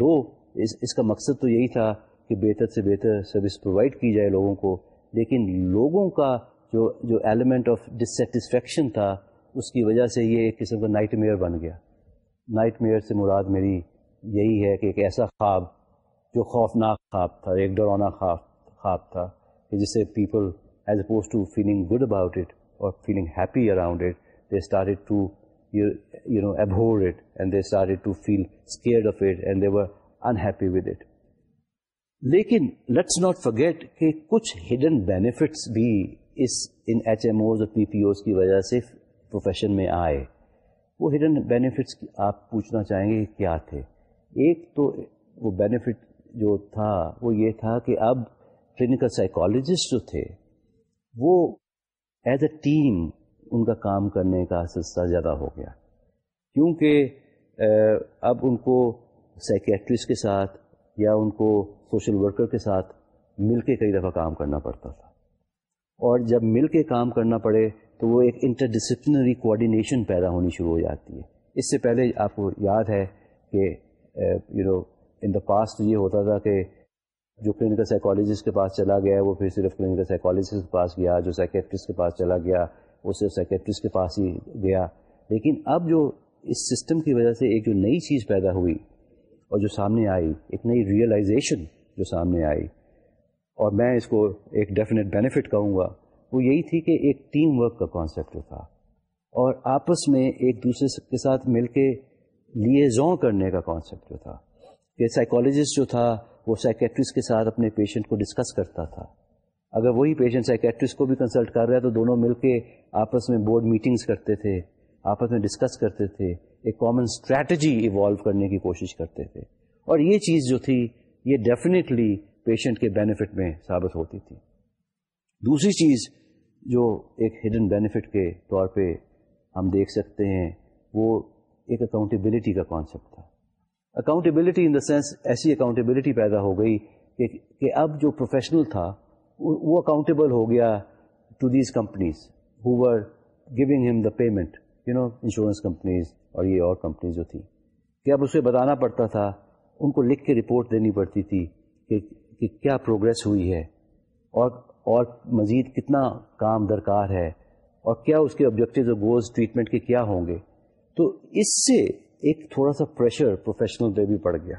دو، اس اس کا مقصد تو یہی تھا کہ بہتر سے بہتر سروس پرووائڈ کی جائے لوگوں کو، لیکن لوگوں کا جو جو ایلیمنٹ آف ڈسٹسفیکشن تھا، اس کی وجہ سے یہ ایک قسم کا نائٹ میئر بن گیا۔ نائٹ میئر سے مراد میری یہی ہے کہ ایک ایسا خواب جو خوفناک خواب تھا، ایک ڈرونا خواب خواب تھا کہ جس سے people as opposed to feeling good about it اور feeling happy around it they started to you know abhor it and they started to feel scared of it and they were unhappy with it لیکن لیٹس ناٹ فرگیٹ کہ کچھ ہڈن بینیفٹس بھی is in H M Os اور پی پی اوز کی وجہ سے پروفیشن میں آئے۔ وہ ہڈن بینیفٹس آپ پوچھنا چاہیں گے کہ کیا تھے؟ ایک تو وہ بینیفٹ جو تھا، وہ یہ تھا کہ اب کلینکل سائیکالوجسٹ جو تھے، وہ ایز اے ٹیم ان کا کام کرنے کا سلسلہ زیادہ ہو گیا۔ کیونکہ اب ان کو سائکیٹرسٹ کے ساتھ یا ان کو سوشل ورکر کے ساتھ مل کے کئی دفعہ کام کرنا پڑتا تھا۔ اور جب مل کے کام کرنا پڑے تو وہ ایک انٹر ڈسپلنری کوآڈینیشن پیدا ہونی شروع ہو جاتی ہے۔ اس سے پہلے آپ کو یاد ہے کہ you know in the past یہ ہوتا تھا کہ جو کلینکل سائیکالوجسٹ کے پاس چلا گیا وہ پھر صرف کلینکل سائیکالوجسٹ کے پاس گیا، جو سائکیٹرسٹ کے پاس چلا گیا، وہ صرف سائکیٹرسٹ کے پاس ہی گیا۔ لیکن اب جو اس سسٹم کی وجہ سے ایک جو نئی چیز پیدا ہوئی اور جو سامنے آئی، ایک نئی ریئلائزیشن جو سامنے آئی۔ اور میں اس کو ایک ڈیفینیٹ بینیفٹ کہوں گا۔ وہ یہی تھی کہ ایک ٹیم ورک کا کانسیپٹ تھا۔ اور آپس میں ایک دوسرے کے ساتھ مل کے لیے کرنے کا کانسیپٹ جو تھا، کہ سائیکالوجسٹ جو تھا، وہ سائکیٹرسٹ کے ساتھ اپنے پیشنٹ کو ڈسکس کرتا تھا۔ اگر وہی پیشنٹ سائکیٹرسٹ کو بھی کنسلٹ کر رہا ہے، تو دونوں مل کے آپس میں بورڈ میٹنگز کرتے تھے، آپس میں ڈسکس کرتے تھے، ایک کامن اسٹریٹجی ایوالو کرنے کی کوشش کرتے تھے۔ اور یہ چیز جو تھی، یہ ڈیفینیٹلی پیشنٹ کے بینیفٹ میں ثابت ہوتی تھی۔ دوسری چیز جو ایک ہڈن بینیفٹ کے طور پہ ہم دیکھ سکتے ہیں، وہ ایک اکاؤنٹیبلٹی کا کانسیپٹ تھا۔ اکاؤنٹیبلٹی ان دا سینس ایسی اکاؤنٹیبلٹی پیدا ہو گئی کہ کہ اب جو پروفیشنل تھا، وہ اکاؤنٹیبل ہو گیا to these companies who were going ہم the payment you know insurance companies اور یہ اور کمپنیز جو تھی کہ اب اسے بتانا پڑتا تھا، ان کو لکھ کے رپورٹ دینی پڑتی تھی کہ کہ کیا پروگرس ہوئی ہے اور اور مزید کتنا کام درکار ہے اور کیا اس کے آبجیکٹیو اور گولز ٹریٹمنٹ کے کیا ہوں گے۔ تو اس سے ایک تھوڑا سا پریشر پروفیشنل پہ بھی پڑ گیا۔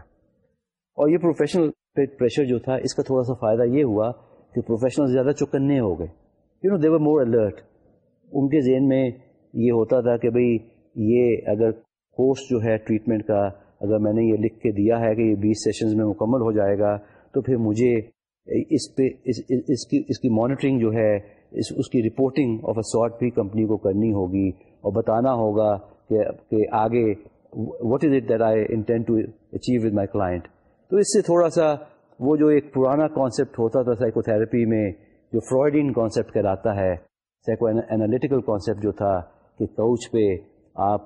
اور یہ پروفیشنل پہ پریشر جو تھا، اس کا تھوڑا سا فائدہ یہ ہوا کہ پروفیشنل زیادہ چکنے ہو گئے۔ You know they were more alert ان کے ذہن میں یہ ہوتا تھا کہ بھئی یہ اگر کورس جو ہے ٹریٹمنٹ کا، اگر میں نے یہ لکھ کے دیا ہے کہ یہ بیس سیشنز میں مکمل ہو جائے گا، تو پھر مجھے اس پہ، اس اس کی اس کی مانیٹرنگ جو ہے، اس اس کی رپورٹنگ آف اے سارٹ بھی کمپنی کو کرنی ہوگی اور بتانا ہوگا کہ آگے what is it that I intend to achieve with my client تو اس سے تھوڑا سا وہ جو ایک پرانا کانسیپٹ ہوتا تھا سائیکو تھراپی میں، جو فرائڈین کانسیپٹ کہلاتا ہے سائیکو انالیٹیکل کانسیپٹ جو تھا کہ کوچ پہ آپ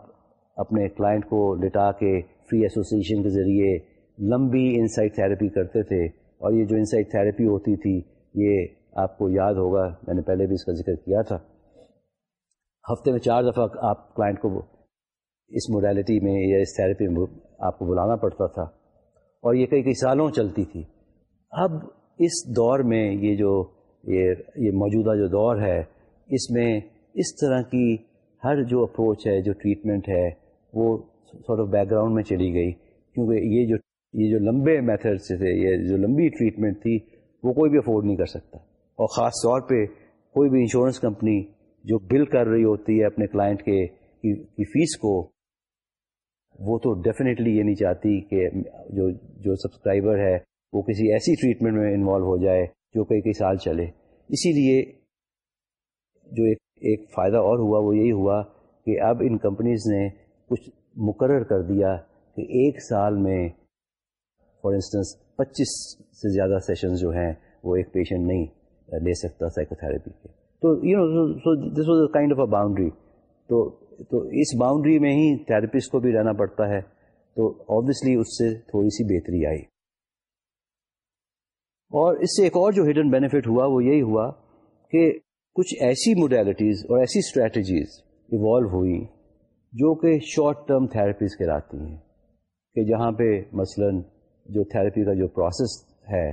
اپنے کلائنٹ کو لٹا کے فری ایسوسیشن کے ذریعے لمبی انسائٹ تھراپی کرتے تھے۔ اور یہ جو انسائٹ تھراپی ہوتی تھی، یہ آپ کو یاد ہوگا، میں نے پہلے بھی اس کا ذکر کیا تھا۔ ہفتے میں چار دفعہ آپ کلائنٹ کو اس موڈیلٹی میں یا اس تھراپی میں آپ کو بلانا پڑتا تھا اور یہ کئی کئی سالوں چلتی تھی۔ اب اس دور میں یہ جو یہ یہ موجودہ جو دور ہے، اس میں اس طرح کی ہر جو اپروچ ہے، جو ٹریٹمنٹ ہے، وہ سارٹ آف بیک گراؤنڈ میں چلی گئی۔ کیونکہ یہ جو یہ جو لمبے میتھڈ سے تھے، یہ جو لمبی ٹریٹمنٹ تھی، وہ کوئی بھی افورڈ نہیں کر سکتا۔ اور خاص طور پہ کوئی بھی انشورنس کمپنی جو بل کر رہی ہوتی ہے اپنے کلائنٹ کے کی فیس کو وہ تو ڈیفینیٹلی یہ نہیں چاہتی کہ جو جو سبسکرائبر ہے وہ کسی ایسی ٹریٹمنٹ میں انوالو ہو جائے جو کئی کئی سال چلے۔ اسی لیے جو ایک ایک فائدہ اور ہوا وہ یہی ہوا کہ اب ان کمپنیز نے کچھ مقرر کر دیا کہ ایک سال میں فار انسٹنس پچیس سے زیادہ سیشنز جو ہیں وہ ایک پیشنٹ نہیں لے سکتا سائیکو تھراپی کے۔ تو you know so this was a kind of a boundary تو تو اس باؤنڈری میں ہی تھراپسٹ کو بھی رہنا پڑتا ہے۔ تو آبویسلی اس سے تھوڑی سی بہتری آئی۔ اور اس سے ایک اور جو ہڈن بینیفٹ ہوا، وہ یہی ہوا کہ کچھ ایسی موڈیلٹیز اور ایسی اسٹریٹجیز ایوالو ہوئی جو کہ شارٹ ٹرم تھراپیز کہلاتی ہیں۔ کہ جہاں پہ مثلا جو تھراپی کا جو پروسیس ہے،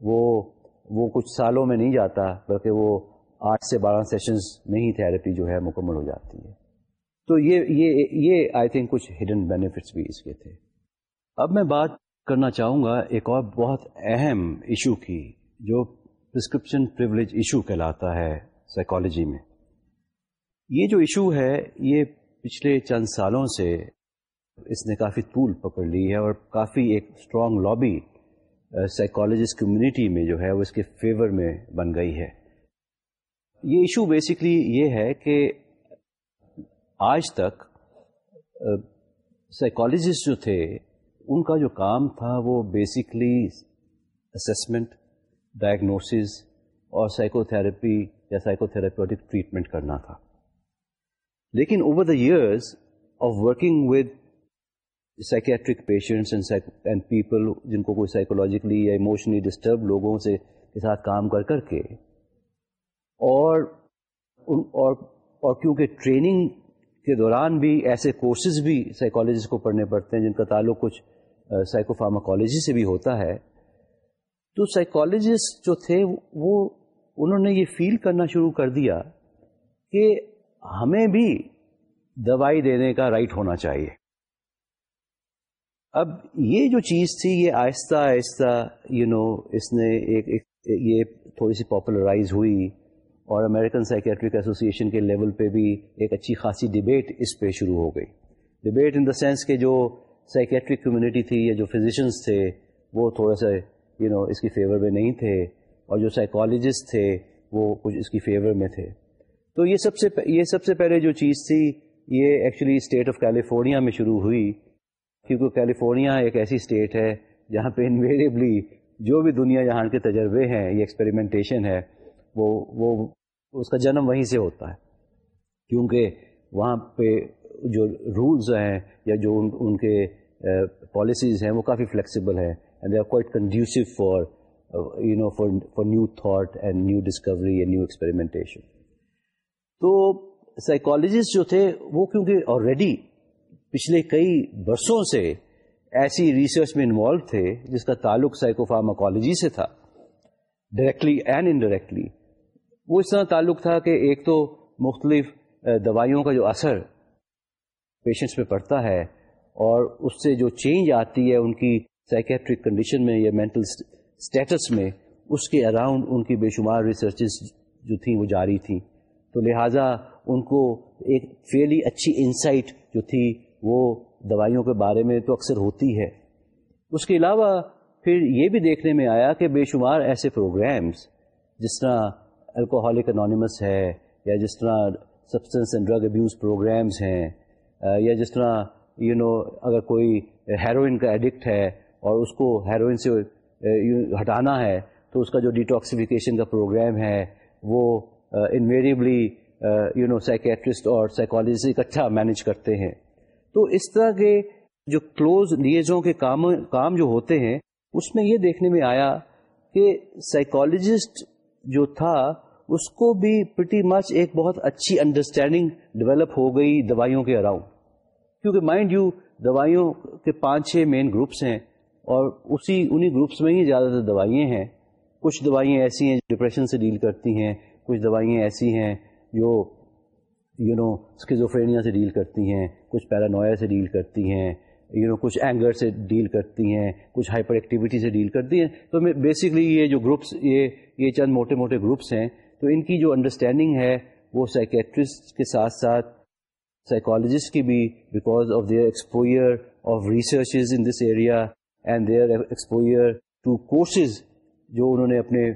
وہ وہ کچھ سالوں میں نہیں جاتا، بلکہ وہ آٹھ سے بارہ سیشنز میں ہی تھراپی جو ہے مکمل ہو جاتی ہے۔ تو یہ یہ یہ آئی تھنک کچھ ہڈن بینیفٹس بھی اس کے تھے۔ اب میں بات کرنا چاہوں گا ایک اور بہت اہم ایشو کی جو پرسکرپشن پریولیج ایشو کہلاتا ہے سائیکالوجی میں۔ یہ جو ایشو ہے، یہ پچھلے چند سالوں سے اس نے کافی طول پکڑ لی ہے اور کافی ایک اسٹرانگ لابی سائیکالوجسٹ کمیونٹی میں جو ہے وہ اس کے فیور میں بن گئی ہے۔ یہ ایشو بیسکلی یہ ہے کہ آج تک سائیکالوجسٹ جو تھے، ان کا جو کام تھا، وہ بیسکلی اسسمنٹ ڈائگنوسز اور سائیکو تھراپی یا سائیکو تھراپیوٹک ٹریٹمنٹ کرنا تھا۔ لیکن over the years of working with psychiatric patients and people جن کو کوئی سائیکولوجیکلی یا ایموشنلی ڈسٹرب لوگوں سے کے ساتھ کام کر کر کے، اور اور اور کیونکہ ٹریننگ کے دوران بھی ایسے کورسز بھی سائیکالوجسٹ کو پڑھنے پڑتے ہیں جن کا تعلق کچھ سائیکو فارماکالوجی سے بھی ہوتا ہے۔ تو سائیکالوجسٹ جو تھے وہ، انہوں نے یہ فیل کرنا شروع کر دیا کہ ہمیں بھی دوائی دینے کا رائٹ ہونا چاہیے۔ اب یہ جو چیز تھی، یہ آہستہ آہستہ یو نو اس نے ایک ایک، یہ تھوڑی سی پاپولرائز ہوئی۔ اور امریکن سائکیٹرک ایسوسیشن کے لیول پہ بھی ایک اچھی خاصی ڈبیٹ اس پہ شروع ہو گئی۔ ڈبیٹ ان دا سینس کہ جو سائکیٹرک کمیونٹی تھی یا جو فزیشنس تھے، وہ تھوڑا سا یو نو اس کی فیور میں نہیں تھے۔ اور جو سائیکالوجسٹ تھے، وہ کچھ اس کی فیور میں تھے۔ تو یہ سب سے یہ سب سے پہلے جو چیز تھی، یہ ایکچولی اسٹیٹ آف کیلیفورنیا میں شروع ہوئی۔ کیونکہ کیلیفورنیا ایک ایسی اسٹیٹ ہے جہاں پہ انویریبلی جو بھی دنیا جہاں کے تجربے ہیں، یہ ایکسپیریمنٹیشن ہے۔ وہ وہ اس کا جنم وہیں سے ہوتا ہے۔ کیونکہ وہاں پہ جو رولز ہیں یا جو ان ان کے پالیسیز ہیں وہ کافی فلیکسیبل ہیں and they are quite conducive for you know for for new thought and new discovery and new experimentation تو سائیکالوجسٹ جو تھے وہ کیونکہ آلریڈی پچھلے کئی برسوں سے ایسی ریسرچ میں انوالو تھے جس کا تعلق سائیکو فارماکالوجی سے تھا۔ ڈائریکٹلی اینڈ انڈائریکٹلی وہ اس طرح تعلق تھا کہ ایک تو مختلف دوائیوں کا جو اثر پیشنٹس پہ پڑتا ہے اور اس سے جو چینج آتی ہے ان کی سائکیٹرک کنڈیشن میں یا مینٹل اسٹیٹس میں، اس کے اراؤنڈ ان کی بے شمار ریسرچز جو تھیں وہ جاری تھیں۔ تو لہٰذا ان کو ایک فیئرلی اچھی انسائٹ جو تھی وہ دوائیوں کے بارے میں تو اکثر ہوتی ہے۔ اس کے علاوہ پھر یہ بھی دیکھنے میں آیا کہ بے شمار ایسے پروگرامز جس طرح الکوہولک انانیمس ہے، یا جس طرح substance and drug abuse programmes ہیں یا جس طرح یو نو اگر کوئی ہیروئن کا ایڈکٹ ہے اور اس کو ہیروئن سے ہٹانا ہے، تو اس کا جو ڈیٹاکسیفیکیشن کا پروگرام ہے، وہ انویریبلی یو نو سائکیٹرسٹ اور سائیکالوجسٹ اکٹھا مینج کرتے ہیں۔ تو اس طرح کے جو کلوز لیزوں کے کام کام جو ہوتے ہیں، اس میں یہ دیکھنے میں آیا کہ سائیکالوجسٹ جو تھا، اس کو بھی پریٹی مچ ایک بہت اچھی انڈرسٹینڈنگ ڈیولپ ہو گئی دوائیوں کے اراؤنڈ کیونکہ مائنڈ یو دوائیوں کے پانچ چھ مین گروپس ہیں اور اسی، انہی گروپس میں ہی زیادہ تر دوائیں ہیں. کچھ دوائیں ایسی ہیں جو ڈپریشن سے ڈیل کرتی ہیں، کچھ دوائیں ایسی ہیں جو یو نو اسکیزوفرینیا سے ڈیل کرتی ہیں، کچھ پیرانویا سے ڈیل کرتی ہیں. یو نو کچھ اینگر سے ڈیل کرتی ہیں، کچھ ہائپر ایکٹیویٹی سے ڈیل کرتی ہیں، تو بیسکلی یہ جو گروپس یہ یہ چند موٹے موٹے گروپس ہیں، تو ان کی جو انڈرسٹینڈنگ ہے، وہ سائکیٹرسٹ کے ساتھ ساتھ سائیکالوجسٹ کی بھی because of their exposure of researches in this area and their exposure to courses جو انہوں نے اپنے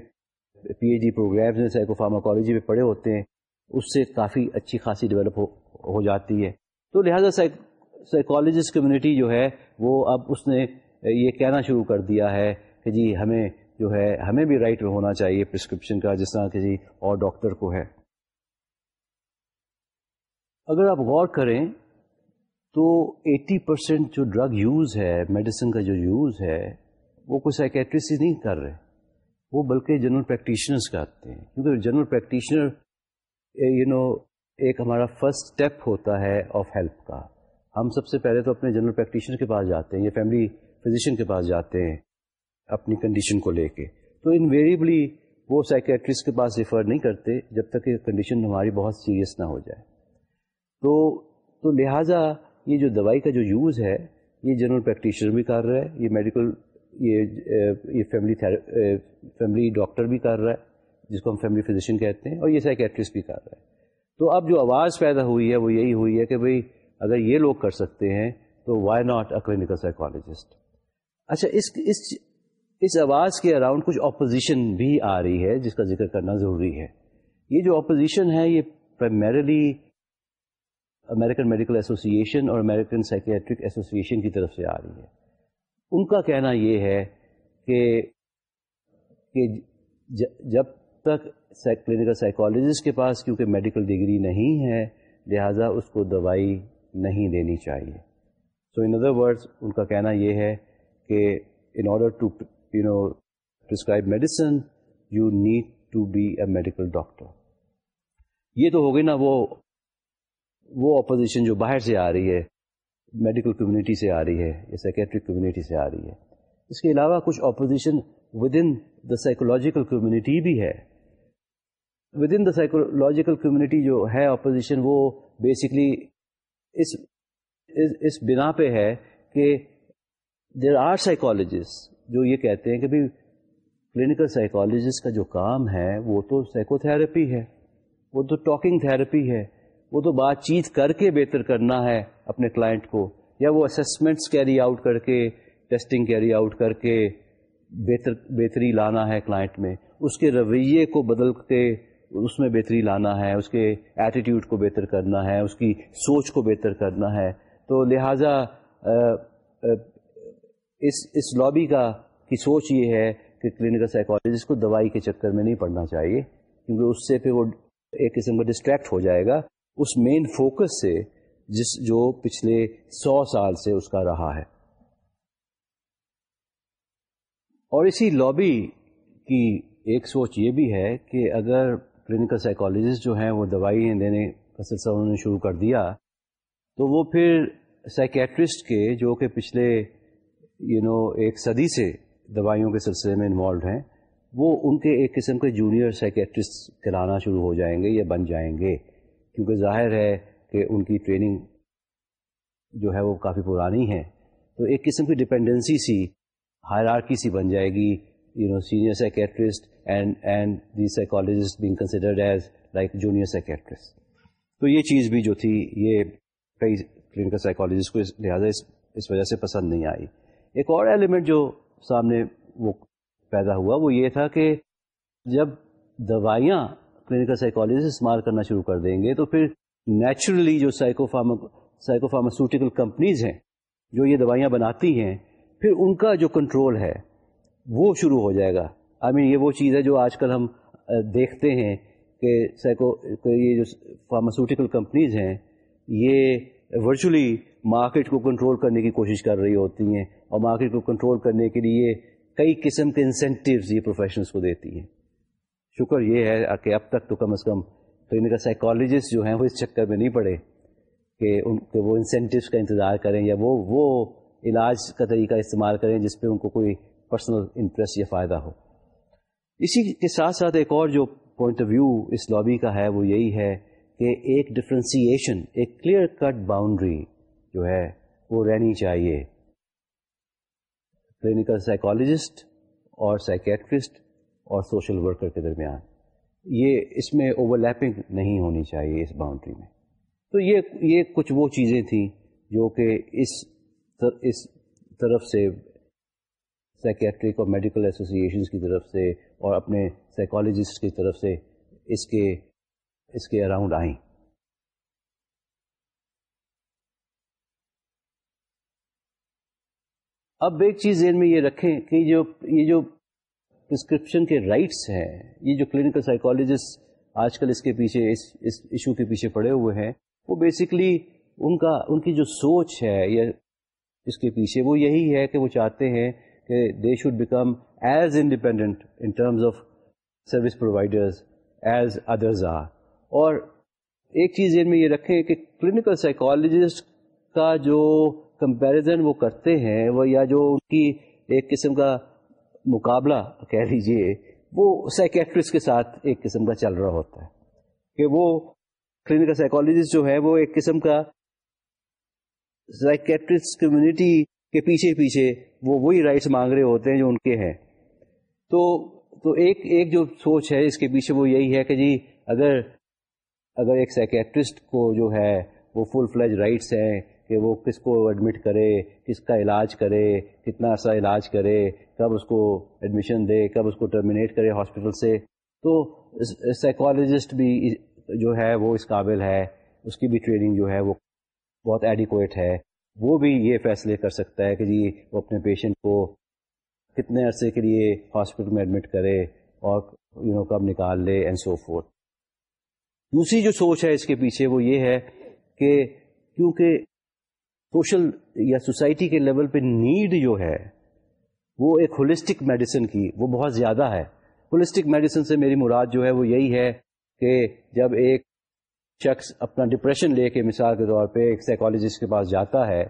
پی ایچ ڈی پروگرامز میں سائیکو فارماکالوجی میں پڑھے ہوتے ہیں، اس سے کافی اچھی خاصی ڈیولپ ہو ہو جاتی ہے۔ تو لہٰذا سائیکالوجسٹ کمیونٹی جو ہے وہ اب اس نے یہ کہنا شروع کر دیا ہے کہ جی ہمیں جو ہے، ہمیں بھی رائٹ ہونا چاہیے پرسکرپشن کا، جس طرح کسی جی اور ڈاکٹر کو ہے۔ اگر آپ غور کریں تو ایٹی پرسینٹ جو ڈرگ یوز ہے میڈیسن کا جو یوز ہے، وہ کوئی سائکیٹرسٹ نہیں کر رہے۔ وہ بلکہ جنرل پریکٹیشنرس کرتے ہیں۔ کیونکہ جنرل پریکٹیشنر یو نو ایک ہمارا فرسٹ اسٹیپ ہوتا ہے آف ہیلپ کا۔ ہم سب سے پہلے تو اپنے جنرل پریکٹیشنر کے پاس جاتے ہیں یا فیملی فزیشین کے پاس جاتے ہیں اپنی کنڈیشن کو لے کے۔ تو انویریبلی وہ سائکیٹرسٹ کے پاس ریفر نہیں کرتے جب تک کہ کنڈیشن ہماری بہت سیریس نہ ہو جائے۔ تو تو لہٰذا یہ جو دوائی کا جو یوز ہے، یہ جنرل پریکٹیشنر بھی کر رہا ہے، یہ میڈیکل یہ یہ فیملی فیملی ڈاکٹر بھی کر رہا ہے، جس کو ہم فیملی فزیشین کہتے ہیں، اور یہ سائکیٹرسٹ بھی کر رہا ہے۔ تو اب جو آواز پیدا ہوئی ہے، وہ یہی ہوئی ہے کہ بھئی اگر یہ لوگ کر سکتے ہیں تو why not a clinical psychologist اچھا اس اس اس آواز کے اراؤنڈ کچھ اپوزیشن بھی آ رہی ہے جس کا ذکر کرنا ضروری ہے۔ یہ جو اپوزیشن ہے، یہ پرائمریلی امیریکن میڈیکل ایسوسیشن اور امیریکن سائکیٹرک ایسوسیشن کی طرف سے آ رہی ہے۔ ان کا کہنا یہ ہے کہ کہ جب تک کلینکل سائیکالوجسٹ کے پاس کیونکہ میڈیکل ڈگری نہیں ہے، لہٰذا اس کو دوائی نہیں دینی چاہیے۔ سو ان ادر ورڈس ان کا کہنا یہ ہے کہ in order to you know prescribe medicine you need to be a medical doctor یہ تو ہو گئی نا وہ وہ اپوزیشن جو باہر سے آ رہی ہے میڈیکل کمیونٹی سے آ رہی ہے، یا سیکیٹرک کمیونٹی سے آ رہی ہے۔ اس کے علاوہ کچھ opposition within the psychological community بھی ہے۔ Within the psychological community جو ہے اپوزیشن وہ بیسکلی اس اس بنا پہ ہے کہ دیر آر سائیکالوجسٹ جو یہ کہتے ہیں کہ بھائی کلینکل سائیکالوجسٹ کا جو کام ہے وہ تو سائیکو تھراپی ہے، وہ تو ٹاکنگ تھراپی ہے، وہ تو بات چیت کر کے بہتر کرنا ہے اپنے کلائنٹ کو، یا وہ اسسمنٹس کیری آؤٹ کر کے ٹیسٹنگ کیری آؤٹ کر کے بہتر، بہتری لانا ہے کلائنٹ میں، اس کے رویے کو بدل کے اس میں بہتری لانا ہے، اس کے ایٹیٹیوڈ کو بہتر کرنا ہے، اس کی سوچ کو بہتر کرنا ہے۔ تو لہٰذا اس اس لابی کا، کی سوچ یہ ہے کہ کلینکل سائیکالوجسٹ کو دوائی کے چکر میں نہیں پڑنا چاہیے، کیونکہ اس سے پھر وہ ایک قسم کا ڈسٹریکٹ ہو جائے گا۔ اس مین فوکس سے، جس، جو پچھلے سو سال سے اس کا رہا ہے۔ اور اسی لابی کی ایک سوچ یہ بھی ہے کہ اگر کلینکل سائیکالوجسٹ جو ہیں وہ دوائی دینے کا سلسلہ انہوں نے شروع کر دیا، تو وہ پھر سائکیٹرسٹ کے، جو کہ پچھلے یو نو ایک صدی سے دوائیوں کے سلسلے میں انوالوڈ ہیں، وہ ان کے ایک قسم کے جونیئر سائکیٹرسٹ کرانا شروع ہو جائیں گے یا بن جائیں گے۔ کیونکہ ظاہر ہے کہ ان کی ٹریننگ جو ہے وہ کافی پرانی ہے۔ تو ایک قسم کی ڈپینڈنسی سی ہائرارکی سی بن جائے گی۔ You know senior psychiatrist and and the psychologist being considered as like junior psychiatrist تو یہ چیز بھی جو تھی، یہ کئی کلینکل سائیکالوجسٹ کو لہٰذا اس اس وجہ سے پسند نہیں آئی۔ ایک اور ایلیمنٹ جو سامنے وہ پیدا ہوا، وہ یہ تھا کہ جب دوائیاں کلینکل سائیکالوجسٹ استعمال کرنا شروع کر دیں گے، تو پھر نیچرلی جو سائیکو سائیکو فارماسوٹیکل کمپنیز ہیں، جو یہ دوائیاں بناتی ہیں، پھر ان کا جو کنٹرول ہے وہ شروع ہو جائے گا۔ آئی مین یہ وہ چیز ہے جو آج کل ہم دیکھتے ہیں کہ سائیکو یہ جو فارماسوٹیکل کمپنیز ہیں، یہ ورچولی مارکیٹ کو کنٹرول کرنے کی کوشش کر رہی ہوتی ہیں اور مارکیٹ کو کنٹرول کرنے کے لیے کئی قسم کے انسینٹیوز یہ پروفیشنلس کو دیتی ہیں۔ شکر یہ ہے کہ اب تک تو کم از کم کلینکل سائیکالوجسٹ جو ہیں وہ اس چکر میں نہیں پڑے کہ ان کے وہ انسینٹیوز کا انتظار کریں یا وہ وہ علاج کا طریقہ استعمال کریں جس پہ ان کو کوئی پرسنل انٹرسٹ یا فائدہ ہو۔ اسی کے ساتھ ساتھ ایک اور جو پوائنٹ آف ویو اس لابی کا ہے وہ یہی ہے کہ ایک ڈفرینسیشن ایک کلیئر کٹ باؤنڈری جو ہے وہ رہنی چاہیے۔ کلینکل سائیکالوجسٹ اور سائکیٹرسٹ اور سوشل ورکر کے درمیان۔ یہ اس میں اوور لیپنگ نہیں ہونی چاہیے اس باؤنڈری میں۔ تو یہ یہ کچھ وہ چیزیں تھیں جو کہ اس اس طرف سے سائکیٹرک اور میڈیکل ایسوسیشنس کی طرف سے اور اپنے سائیکالوجسٹ کی طرف سے اس کے اس کے اراؤنڈ آئیں۔ اب ایک چیز ذہن میں یہ رکھیں کہ جو، یہ جو پرسکرپشن کے رائٹس ہیں، یہ جو کلینکل سائیکالوجسٹ آج کل اس کے پیچھے، اس اس ایشو کے پیچھے پڑے ہوئے ہیں، وہ بیسکلی ان کا، ان کی جو سوچ ہے یا اس کے پیچھے وہ یہی ہے کہ وہ چاہتے ہیں کہ they should become as independent in terms of service providers as others are اور ایک چیز ان میں یہ رکھیں کہ کلینکل سائیکالوجسٹ کا جو کمپیریزن وہ کرتے ہیں، وہ یا جو ان کی ایک قسم کا مقابلہ کہہ لیجیے وہ سائکیٹرسٹ کے ساتھ ایک قسم کا چل رہا ہوتا ہے۔ کہ وہ کلینکل سائیکالوجسٹ جو ہے، وہ ایک قسم کا سائکیٹرسٹ کمیونٹی کے پیچھے پیچھے وہ وہی رائٹس مانگ رہے ہوتے ہیں جو ان کے ہیں۔ تو تو ایک ایک جو سوچ ہے اس کے پیچھے وہ یہی ہے کہ جی اگر اگر ایک سائکیٹرسٹ کو جو ہے وہ فل فلیج رائٹس ہیں کہ وہ کس کو ایڈمٹ کرے، کس کا علاج کرے، کتنا عرصہ علاج کرے، کب اس کو ایڈمیشن دے، کب اس کو ٹرمینیٹ کرے ہاسپٹل سے، تو سائیکالوجسٹ بھی جو ہے وہ اس قابل ہے، اس کی بھی ٹریننگ جو ہے وہ بہت ایڈیکویٹ ہے۔ وہ بھی یہ فیصلے کر سکتا ہے کہ جی وہ اپنے پیشنٹ کو کتنے عرصے کے لیے ہاسپٹل میں ایڈمٹ کرے اور یو نو کب نکال لے اینڈ سو فورتھ دوسری جو سوچ ہے اس کے پیچھے وہ یہ ہے کہ کیونکہ سوشل یا سوسائٹی کے لیول پہ نیڈ جو ہے وہ ایک ہولسٹک میڈیسن کی وہ بہت زیادہ ہے. ہولسٹک میڈیسن سے میری مراد جو ہے وہ یہی ہے کہ جب ایک شخص اپنا ڈپریشن لے کے مثال کے طور پہ ایک سائیکالوجسٹ کے پاس جاتا ہے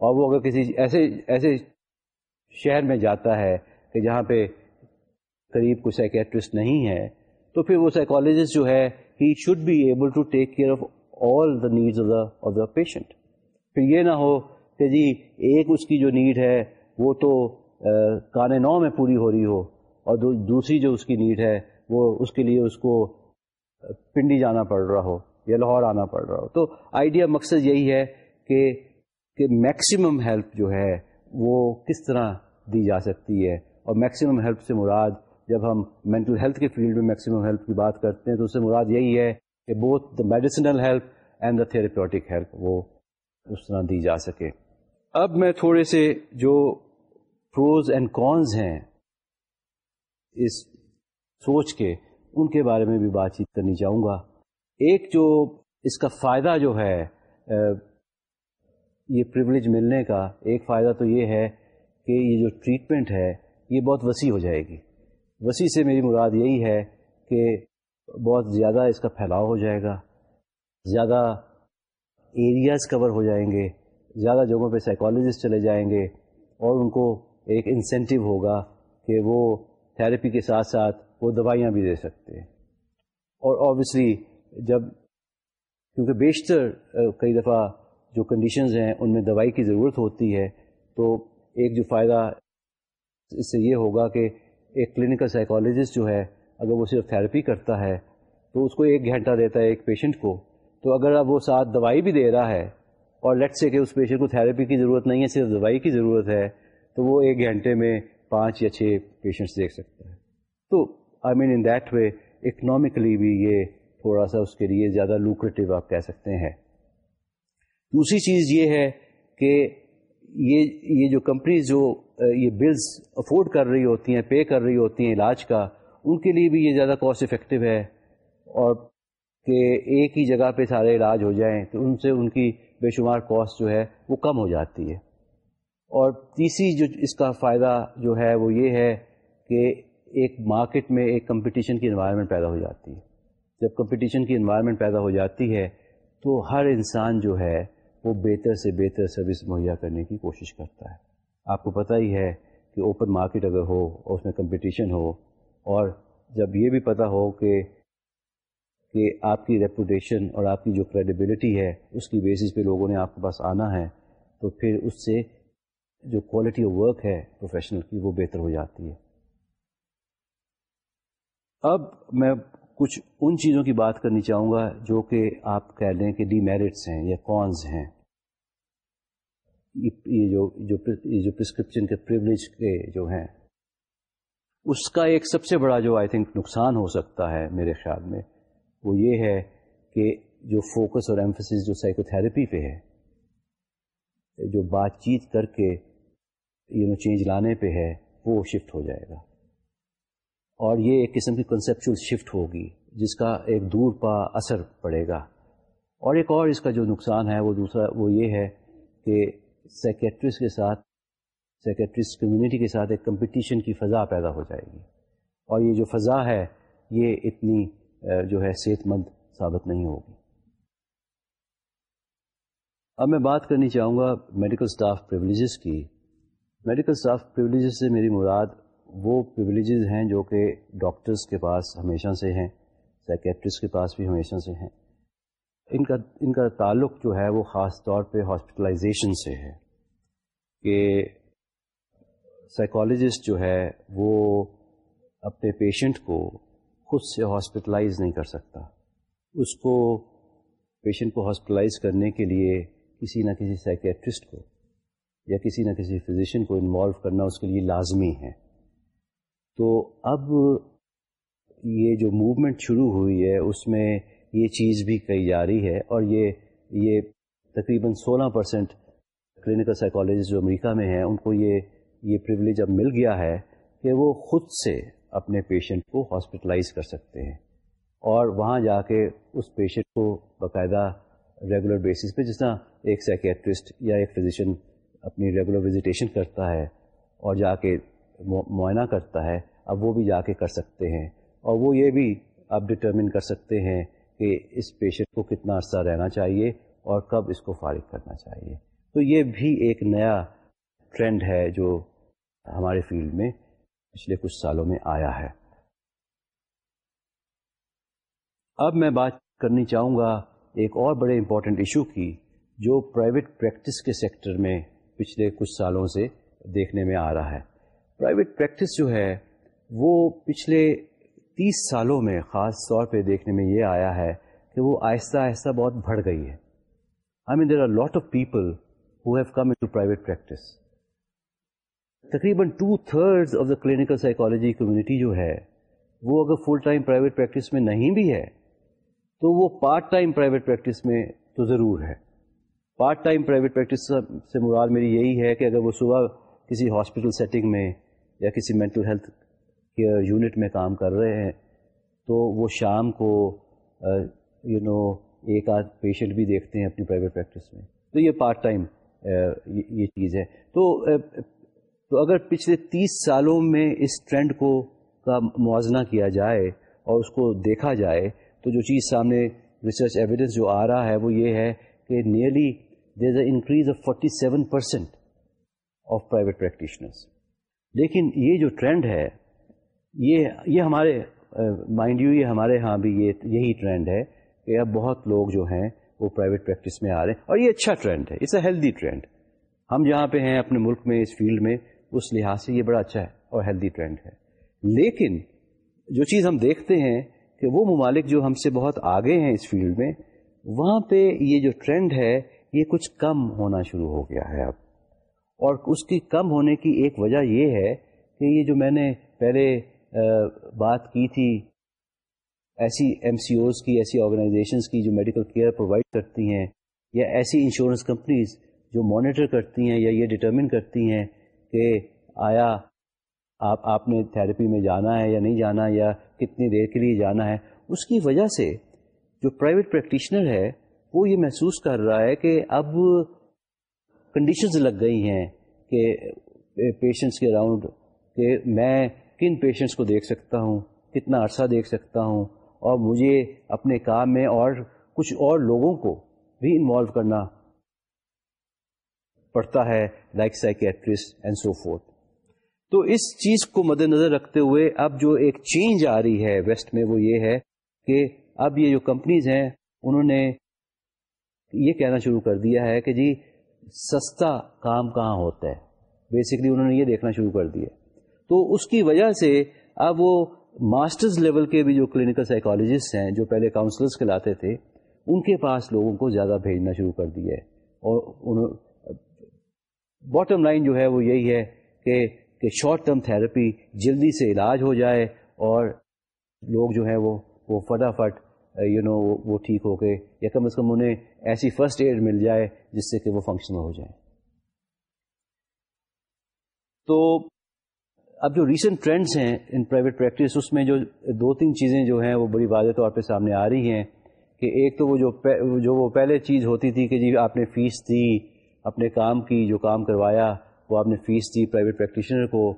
اور وہ اگر کسی ایسے ایسے شہر میں جاتا ہے کہ جہاں پہ قریب کوئی سائکیٹرسٹ نہیں ہے، تو پھر وہ سائیکالوجسٹ جو ہے he should be able to take care of all the needs of the of the patient پھر یہ نہ ہو کہ جی ایک اس کی جو نیڈ ہے، وہ تو کانے نو میں پوری ہو رہی ہو اور دوسری جو اس کی نیڈ ہے، وہ اس کے لیے اس کو پنڈی جانا پڑ رہا ہو یا لاہور آنا پڑ رہا ہو۔ تو آئیڈیا مقصد یہی ہے کہ کہ میکسیمم ہیلپ جو ہے وہ کس طرح دی جا سکتی ہے۔ اور میکسیمم ہیلپ سے مراد جب ہم مینٹل ہیلتھ کے فیلڈ میں میکسیمم ہیلپ کی بات کرتے ہیں تو اس سے مراد یہی ہے کہ both the medicinal help and the therapeutic help وہ اس طرح دی جا سکے۔ اب میں تھوڑے سے جو پروز اینڈ کونز ہیں اس سوچ کے ان کے بارے میں بھی بات چیت کرنی چاہوں گا۔ ایک جو اس کا فائدہ جو ہے یہ پرولیج ملنے کا ایک فائدہ تو یہ ہے کہ یہ جو ٹریٹمنٹ ہے، یہ بہت وسیع ہو جائے گی۔ وسیع سے میری مراد یہی ہے کہ بہت زیادہ اس کا پھیلاؤ ہو جائے گا۔ زیادہ ایریاز کور ہو جائیں گے، زیادہ جگہوں پہ سائیکالوجسٹ چلے جائیں گے اور ان کو ایک انسینٹیو ہوگا کہ وہ تھراپی کے ساتھ ساتھ وہ دوائیاں بھی دے سکتے ہیں۔ اور آبویسلی جب کیونکہ بیشتر کئی دفعہ جو کنڈیشنز ہیں ان میں دوائی کی ضرورت ہوتی ہے، تو ایک جو فائدہ اس سے یہ ہوگا کہ ایک کلینکل سائیکالوجسٹ جو ہے، اگر وہ صرف تھراپی کرتا ہے، تو اس کو ایک گھنٹہ دیتا ہے ایک پیشنٹ کو۔ تو اگر اب وہ ساتھ دوائی بھی دے رہا ہے، اور لیٹ سے کہ اس پیشنٹ کو تھراپی کی ضرورت نہیں ہے، صرف دوائی کی ضرورت ہے، تو وہ ایک گھنٹے میں پانچ یا چھ پیشنٹس دیکھ سکتا ہے۔ تو آئی مین ان دیٹ وے اکنامکلی بھی یہ تھوڑا سا اس کے لیے زیادہ لوکریٹو آپ کہہ سکتے ہیں۔ دوسری چیز یہ ہے کہ یہ یہ جو کمپنیز جو یہ بلز افورڈ کر رہی ہوتی ہیں پے کر رہی ہوتی ہیں علاج کا، ان کے لیے بھی یہ زیادہ کاسٹ افیکٹو ہے۔ اور کہ ایک ہی جگہ پہ سارے علاج ہو جائیں تو ان سے ان کی بے شمار کاسٹ جو ہے وہ کم ہو جاتی ہے۔ اور تیسری جو اس کا فائدہ جو ہے وہ یہ ہے کہ ایک مارکیٹ میں ایک کمپٹیشن کی انوائرمنٹ پیدا ہو جاتی ہے۔ جب کمپٹیشن کی انوائرمنٹ پیدا ہو جاتی ہے تو ہر انسان جو ہے وہ بہتر سے بہتر سروس مہیا کرنے کی کوشش کرتا ہے۔ آپ کو پتہ ہی ہے کہ اوپن مارکیٹ اگر ہو اور اس میں کمپٹیشن ہو اور جب یہ بھی پتہ ہو کہ کہ آپ کی ریپوٹیشن اور آپ کی جو کریڈیبلٹی ہے اس کی بیسس پہ لوگوں نے آپ کے پاس آنا ہے تو پھر اس سے جو کوالٹی آف ورک ہے پروفیشنل کی وہ بہتر ہو جاتی ہے۔ اب میں کچھ ان چیزوں کی بات کرنی چاہوں گا جو کہ آپ کہہ لیں کہ ڈی میرٹس ہیں یا کونز ہیں۔ یہ جو جو پرسکرپشن کے پریولیج کے جو ہیں، اس کا ایک سب سے بڑا جو آئی تھنک نقصان ہو سکتا ہے میرے خیال میں، وہ یہ ہے کہ جو فوکس اور ایمفسس جو سائیکو تھراپی پہ ہے، جو بات چیت کر کے یو نو چینج لانے پہ ہے، وہ شفٹ ہو جائے گا۔ اور یہ ایک قسم کی کنسیپچل شفٹ ہوگی، جس کا ایک دور پا اثر پڑے گا۔ اور ایک اور اس کا جو نقصان ہے، وہ دوسرا، وہ یہ ہے کہ سیکیٹرسٹ کے ساتھ سیکیٹرسٹ کمیونٹی کے ساتھ ایک کمپٹیشن کی فضا پیدا ہو جائے گی۔ اور یہ جو فضا ہے، یہ اتنی جو ہے صحت مند ثابت نہیں ہوگی۔ اب میں بات کرنی چاہوں گا میڈیکل اسٹاف پریولیجز کی۔ میڈیکل اسٹاف پریولیجز سے میری مراد وہ پریولیجز ہیں جو کہ ڈاکٹرس کے پاس ہمیشہ سے ہیں سائکیٹرسٹ کے پاس بھی ہمیشہ سے ہیں۔ ان کا ان کا تعلق جو ہے وہ خاص طور پہ ہاسپٹلائزیشن سے ہے۔ کہ سائیکالوجسٹ جو ہے وہ اپنے پیشنٹ کو خود سے ہاسپٹلائز نہیں کر سکتا۔ اس کو پیشنٹ کو ہاسپٹلائز کرنے کے لیے کسی نہ کسی سائکیٹرسٹ کو یا کسی نہ کسی فزیشین کو انوالو کرنا اس کے لیے لازمی ہے۔ تو اب یہ جو موومنٹ شروع ہوئی ہے، اس میں یہ چیز بھی کہی جا رہی ہے اور یہ یہ تقریباً سولہ پرسینٹ کلینکل سائیکالوجسٹ جو امریکہ میں ہیں، ان کو یہ یہ پریولیج اب مل گیا ہے کہ وہ خود سے اپنے پیشنٹ کو ہاسپٹلائز کر سکتے ہیں اور وہاں جا کے اس پیشنٹ کو باقاعدہ ریگولر بیسس پہ، جس طرح ایک سائکیٹرسٹ یا ایک فزیشین اپنی ریگولر وزیٹیشن کرتا ہے اور جا کے معائنہ کرتا ہے، اب وہ بھی جا کے کر سکتے ہیں۔ اور وہ یہ بھی اب ڈٹرمن کر سکتے ہیں کہ اس پیشنٹ کو کتنا عرصہ رہنا چاہیے اور کب اس کو فارغ کرنا چاہیے۔ تو یہ بھی ایک نیا ٹرینڈ ہے جو ہمارے فیلڈ میں پچھلے کچھ سالوں میں آیا ہے۔ اب میں بات کرنی چاہوں گا ایک اور بڑے امپورٹنٹ ایشو کی جو پرائیویٹ پریکٹس کے سیکٹر میں پچھلے کچھ سالوں سے دیکھنے میں آ رہا ہے۔ پرائیویٹ پریکٹس جو ہے، وہ پچھلے تیس سالوں میں خاص طور پہ دیکھنے میں یہ آیا ہے کہ وہ آہستہ آہستہ بہت بڑھ گئی ہے۔ I mean there are lot of people who have come to private practice تقریباً two third of the clinical psychology community جو ہے، وہ اگر فل ٹائم پرائیویٹ پریکٹس میں نہیں بھی ہے، تو وہ پارٹ ٹائم پرائیویٹ پریکٹس میں تو ضرور ہے۔ پارٹ ٹائم پرائیویٹ پریکٹس سے مراد میری یہی ہے کہ اگر وہ صبح کسی ہاسپٹل سیٹنگ میں یا کسی مینٹل ہیلتھ کیئر یونٹ میں کام کر رہے ہیں، تو وہ شام کو یو نو ایک آدھ پیشنٹ بھی دیکھتے ہیں اپنی پرائیویٹ پریکٹس میں۔ تو یہ پارٹ ٹائم یہ چیز ہے۔ تو تو اگر پچھلے تیس سالوں میں اس ٹرینڈ کو کا موازنہ کیا جائے اور اس کو دیکھا جائے، تو جو چیز سامنے ریسرچ ایویڈنس جو آ رہا ہے، وہ یہ ہے کہ nearly there is a increase of forty seven percent of private practitioners لیکن یہ جو ٹرینڈ ہے، یہ یہ ہمارے مائنڈ یو یہ ہمارے ہاں بھی یہ، یہی ٹرینڈ ہے کہ اب بہت لوگ جو ہیں، وہ پرائیویٹ پریکٹس میں آ رہے ہیں اور یہ اچھا ٹرینڈ ہے اٹس اے ہیلدی ٹرینڈ ہم جہاں پہ ہیں اپنے ملک میں، اس فیلڈ میں، اس لحاظ سے یہ بڑا اچھا ہے اور ہیلدی ٹرینڈ ہے۔ لیکن جو چیز ہم دیکھتے ہیں کہ وہ ممالک جو ہم سے بہت آگے ہیں اس فیلڈ میں، وہاں پہ یہ جو ٹرینڈ ہے، یہ کچھ کم ہونا شروع ہو گیا ہے اب۔ اور اس کی کم ہونے کی ایک وجہ یہ ہے کہ یہ جو میں نے پہلے بات کی تھی، ایسی ایم سی اوز کی، ایسی آرگنائزیشنس کی جو میڈیکل کیئر پرووائڈ کرتی ہیں، یا ایسی انشورنس کمپنیز جو مانیٹر کرتی ہیں، یا یہ ڈٹرمن کرتی ہیں کہ آیا آپ آپ نے تھراپی میں جانا ہے یا نہیں جانا، یا کتنی دیر کے لیے جانا ہے، اس کی وجہ سے جو پرائیویٹ پریکٹیشنر ہے، وہ یہ محسوس کر رہا ہے کہ اب کنڈیشنز لگ گئی ہیں کہ پیشنٹس کے اراؤنڈ کہ میں کن پیشنٹس کو دیکھ سکتا ہوں، کتنا عرصہ دیکھ سکتا ہوں، اور مجھے اپنے کام میں اور کچھ اور لوگوں کو بھی انوالو کرنا پڑتا ہے like psychiatrist and so forth تو اس چیز کو مد نظر رکھتے ہوئے اب جو ایک چینج آ رہی ہے ویسٹ میں وہ یہ ہے کہ اب یہ جو کمپنیز ہیں، انہوں نے یہ کہنا شروع کر دیا ہے کہ جی سستا کام کہاں ہوتا ہے؟ بیسکلی انہوں نے یہ دیکھنا شروع کر دیا۔ تو اس کی وجہ سے اب وہ ماسٹرز لیول کے بھی جو کلینکل سائیکالوجسٹ ہیں، جو پہلے کاؤنسلرس کے لاتے تھے، ان کے پاس لوگوں کو زیادہ بھیجنا شروع کر دیا ہے۔ اور انہوں باٹم لائن جو ہے وہ یہی ہے کہ کہ شارٹ ٹرم تھراپی جلدی سے علاج ہو جائے اور لوگ جو ہیں وہ وہ فٹافٹ Uh, یو نو وہ ٹھیک ہو کے یا کم از کم انہیں ایسی فرسٹ ایڈ مل جائے جس سے کہ وہ فنکشنل ہو جائے تو اب جو ریسنٹ ٹرینڈس ہیں ان پرائیویٹ پریکٹس اس میں جو دو تین چیزیں جو ہیں وہ بڑی واضح طور پہ سامنے آ رہی ہیں کہ ایک تو وہ جو جو وہ پہلے چیز ہوتی تھی کہ جی آپ نے فیس دی، اپنے کام کی جو کام کروایا، وہ آپ نے فیس دی پرائیویٹ پریکٹیشنر کو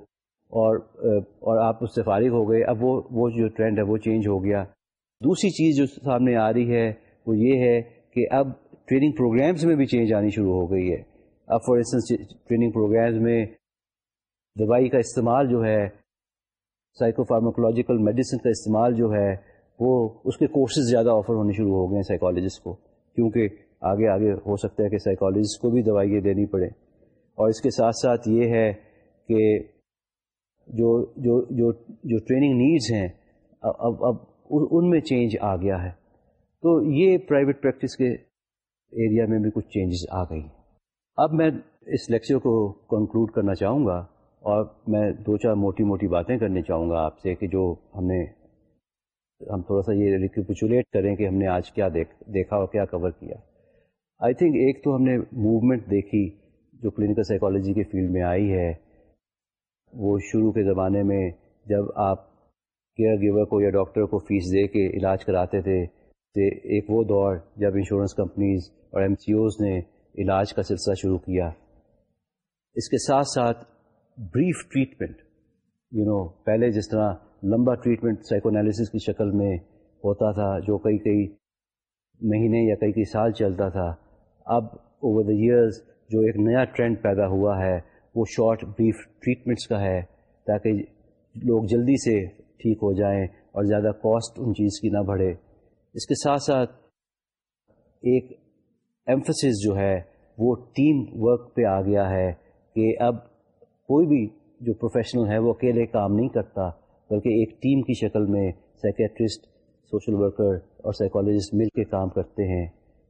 اور uh, اور آپ اس سے فارغ ہو گئے۔ اب وہ وہ جو ٹرینڈ ہے وہ چینج ہو گیا۔ دوسری چیز جو سامنے آ رہی ہے وہ یہ ہے کہ اب ٹریننگ پروگرامز میں بھی چینج آنی شروع ہو گئی ہے۔ اب فار انسٹنس ٹریننگ پروگرامز میں دوائی کا استعمال جو ہے سائیکو فارماکولوجیکل میڈیسن کا استعمال جو ہے، وہ اس کے کورسز زیادہ آفر ہونے شروع ہو گئے ہیں سائیکالوجسٹ کو۔ کیونکہ آگے آگے ہو سکتا ہے کہ سائیکالوجسٹ کو بھی دوائیں دینی پڑے۔ اور اس کے ساتھ ساتھ یہ ہے کہ جو جو جو جو ٹریننگ نیڈز ہیں، اب اب ان میں چینج آ گیا ہے۔ تو یہ پرائیویٹ پریکٹس کے ایریا میں بھی کچھ چینجز آ گئی۔ اب میں اس لیکچر کو کنکلوڈ کرنا چاہوں گا اور میں دو چار موٹی موٹی باتیں کرنے چاہوں گا آپ سے کہ جو ہم نے ہم تھوڑا سا یہ ریکیپچولیٹ کریں کہ ہم نے آج کیا دیکھ، دیکھا اور کیا کور کیا۔ آئی تھنک ایک تو ہم نے موومنٹ دیکھی جو کلینکل سائیکالوجی کے فیلڈ میں آئی ہے۔ وہ شروع کے زمانے میں جب آپ کیئر گیور کو یا ڈاکٹر کو فیس دے کے علاج کراتے تھے تو ایک وہ دور جب انشورنس کمپنیز اور ایم سی اوز نے علاج کا سلسلہ شروع کیا۔ اس کے ساتھ ساتھ بریف ٹریٹمنٹ یو نو پہلے جس طرح لمبا ٹریٹمنٹ سائیکونالسس کی شکل میں ہوتا تھا، جو کئی کئی مہینے یا کئی کئی سال چلتا تھا، اب اوور دا ایئرز جو ایک نیا ٹرینڈ پیدا ہوا ہے، وہ شارٹ بریف ٹریٹمنٹس کا ہے، تاکہ لوگ جلدی سے ٹھیک ہو جائیں اور زیادہ کاسٹ ان چیز کی نہ بڑھے۔ اس کے ساتھ ساتھ ایک ایمفسس جو ہے وہ ٹیم ورک پہ آ گیا ہے کہ اب کوئی بھی جو پروفیشنل ہے وہ اکیلے کام نہیں کرتا، بلکہ ایک ٹیم کی شکل میں سائکیٹرسٹ سوشل ورکر اور سائیکالوجسٹ مل کے کام کرتے ہیں۔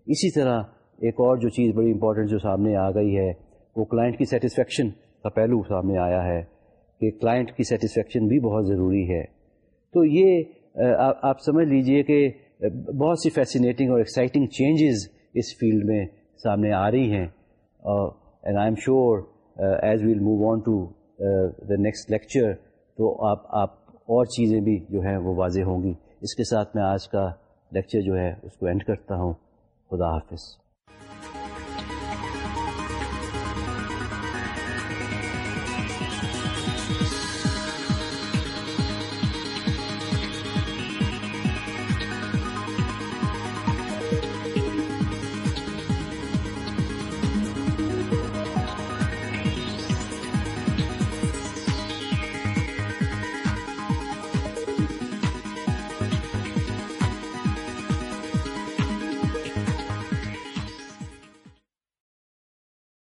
اسی طرح ایک اور جو چیز بڑی امپورٹنٹ جو سامنے آ گئی ہے، وہ کلائنٹ کی سیٹسفیکشن کا پہلو سامنے آیا ہے کہ کلائنٹ کی سیٹسفیکشن بھی بہت ضروری ہے۔ تو یہ آپ سمجھ لیجیے کہ بہت سی فیسینیٹنگ اور ایکسائٹنگ چینجز اس فیلڈ میں سامنے آ رہی ہیں۔ And I'm sure as well move on to the next lecture تو آپ آپ اور چیزیں بھی جو ہیں وہ واضح ہوں گی۔ اس کے ساتھ میں آج کا لیکچر جو ہے اس کو اینڈ کرتا ہوں۔ خدا حافظ۔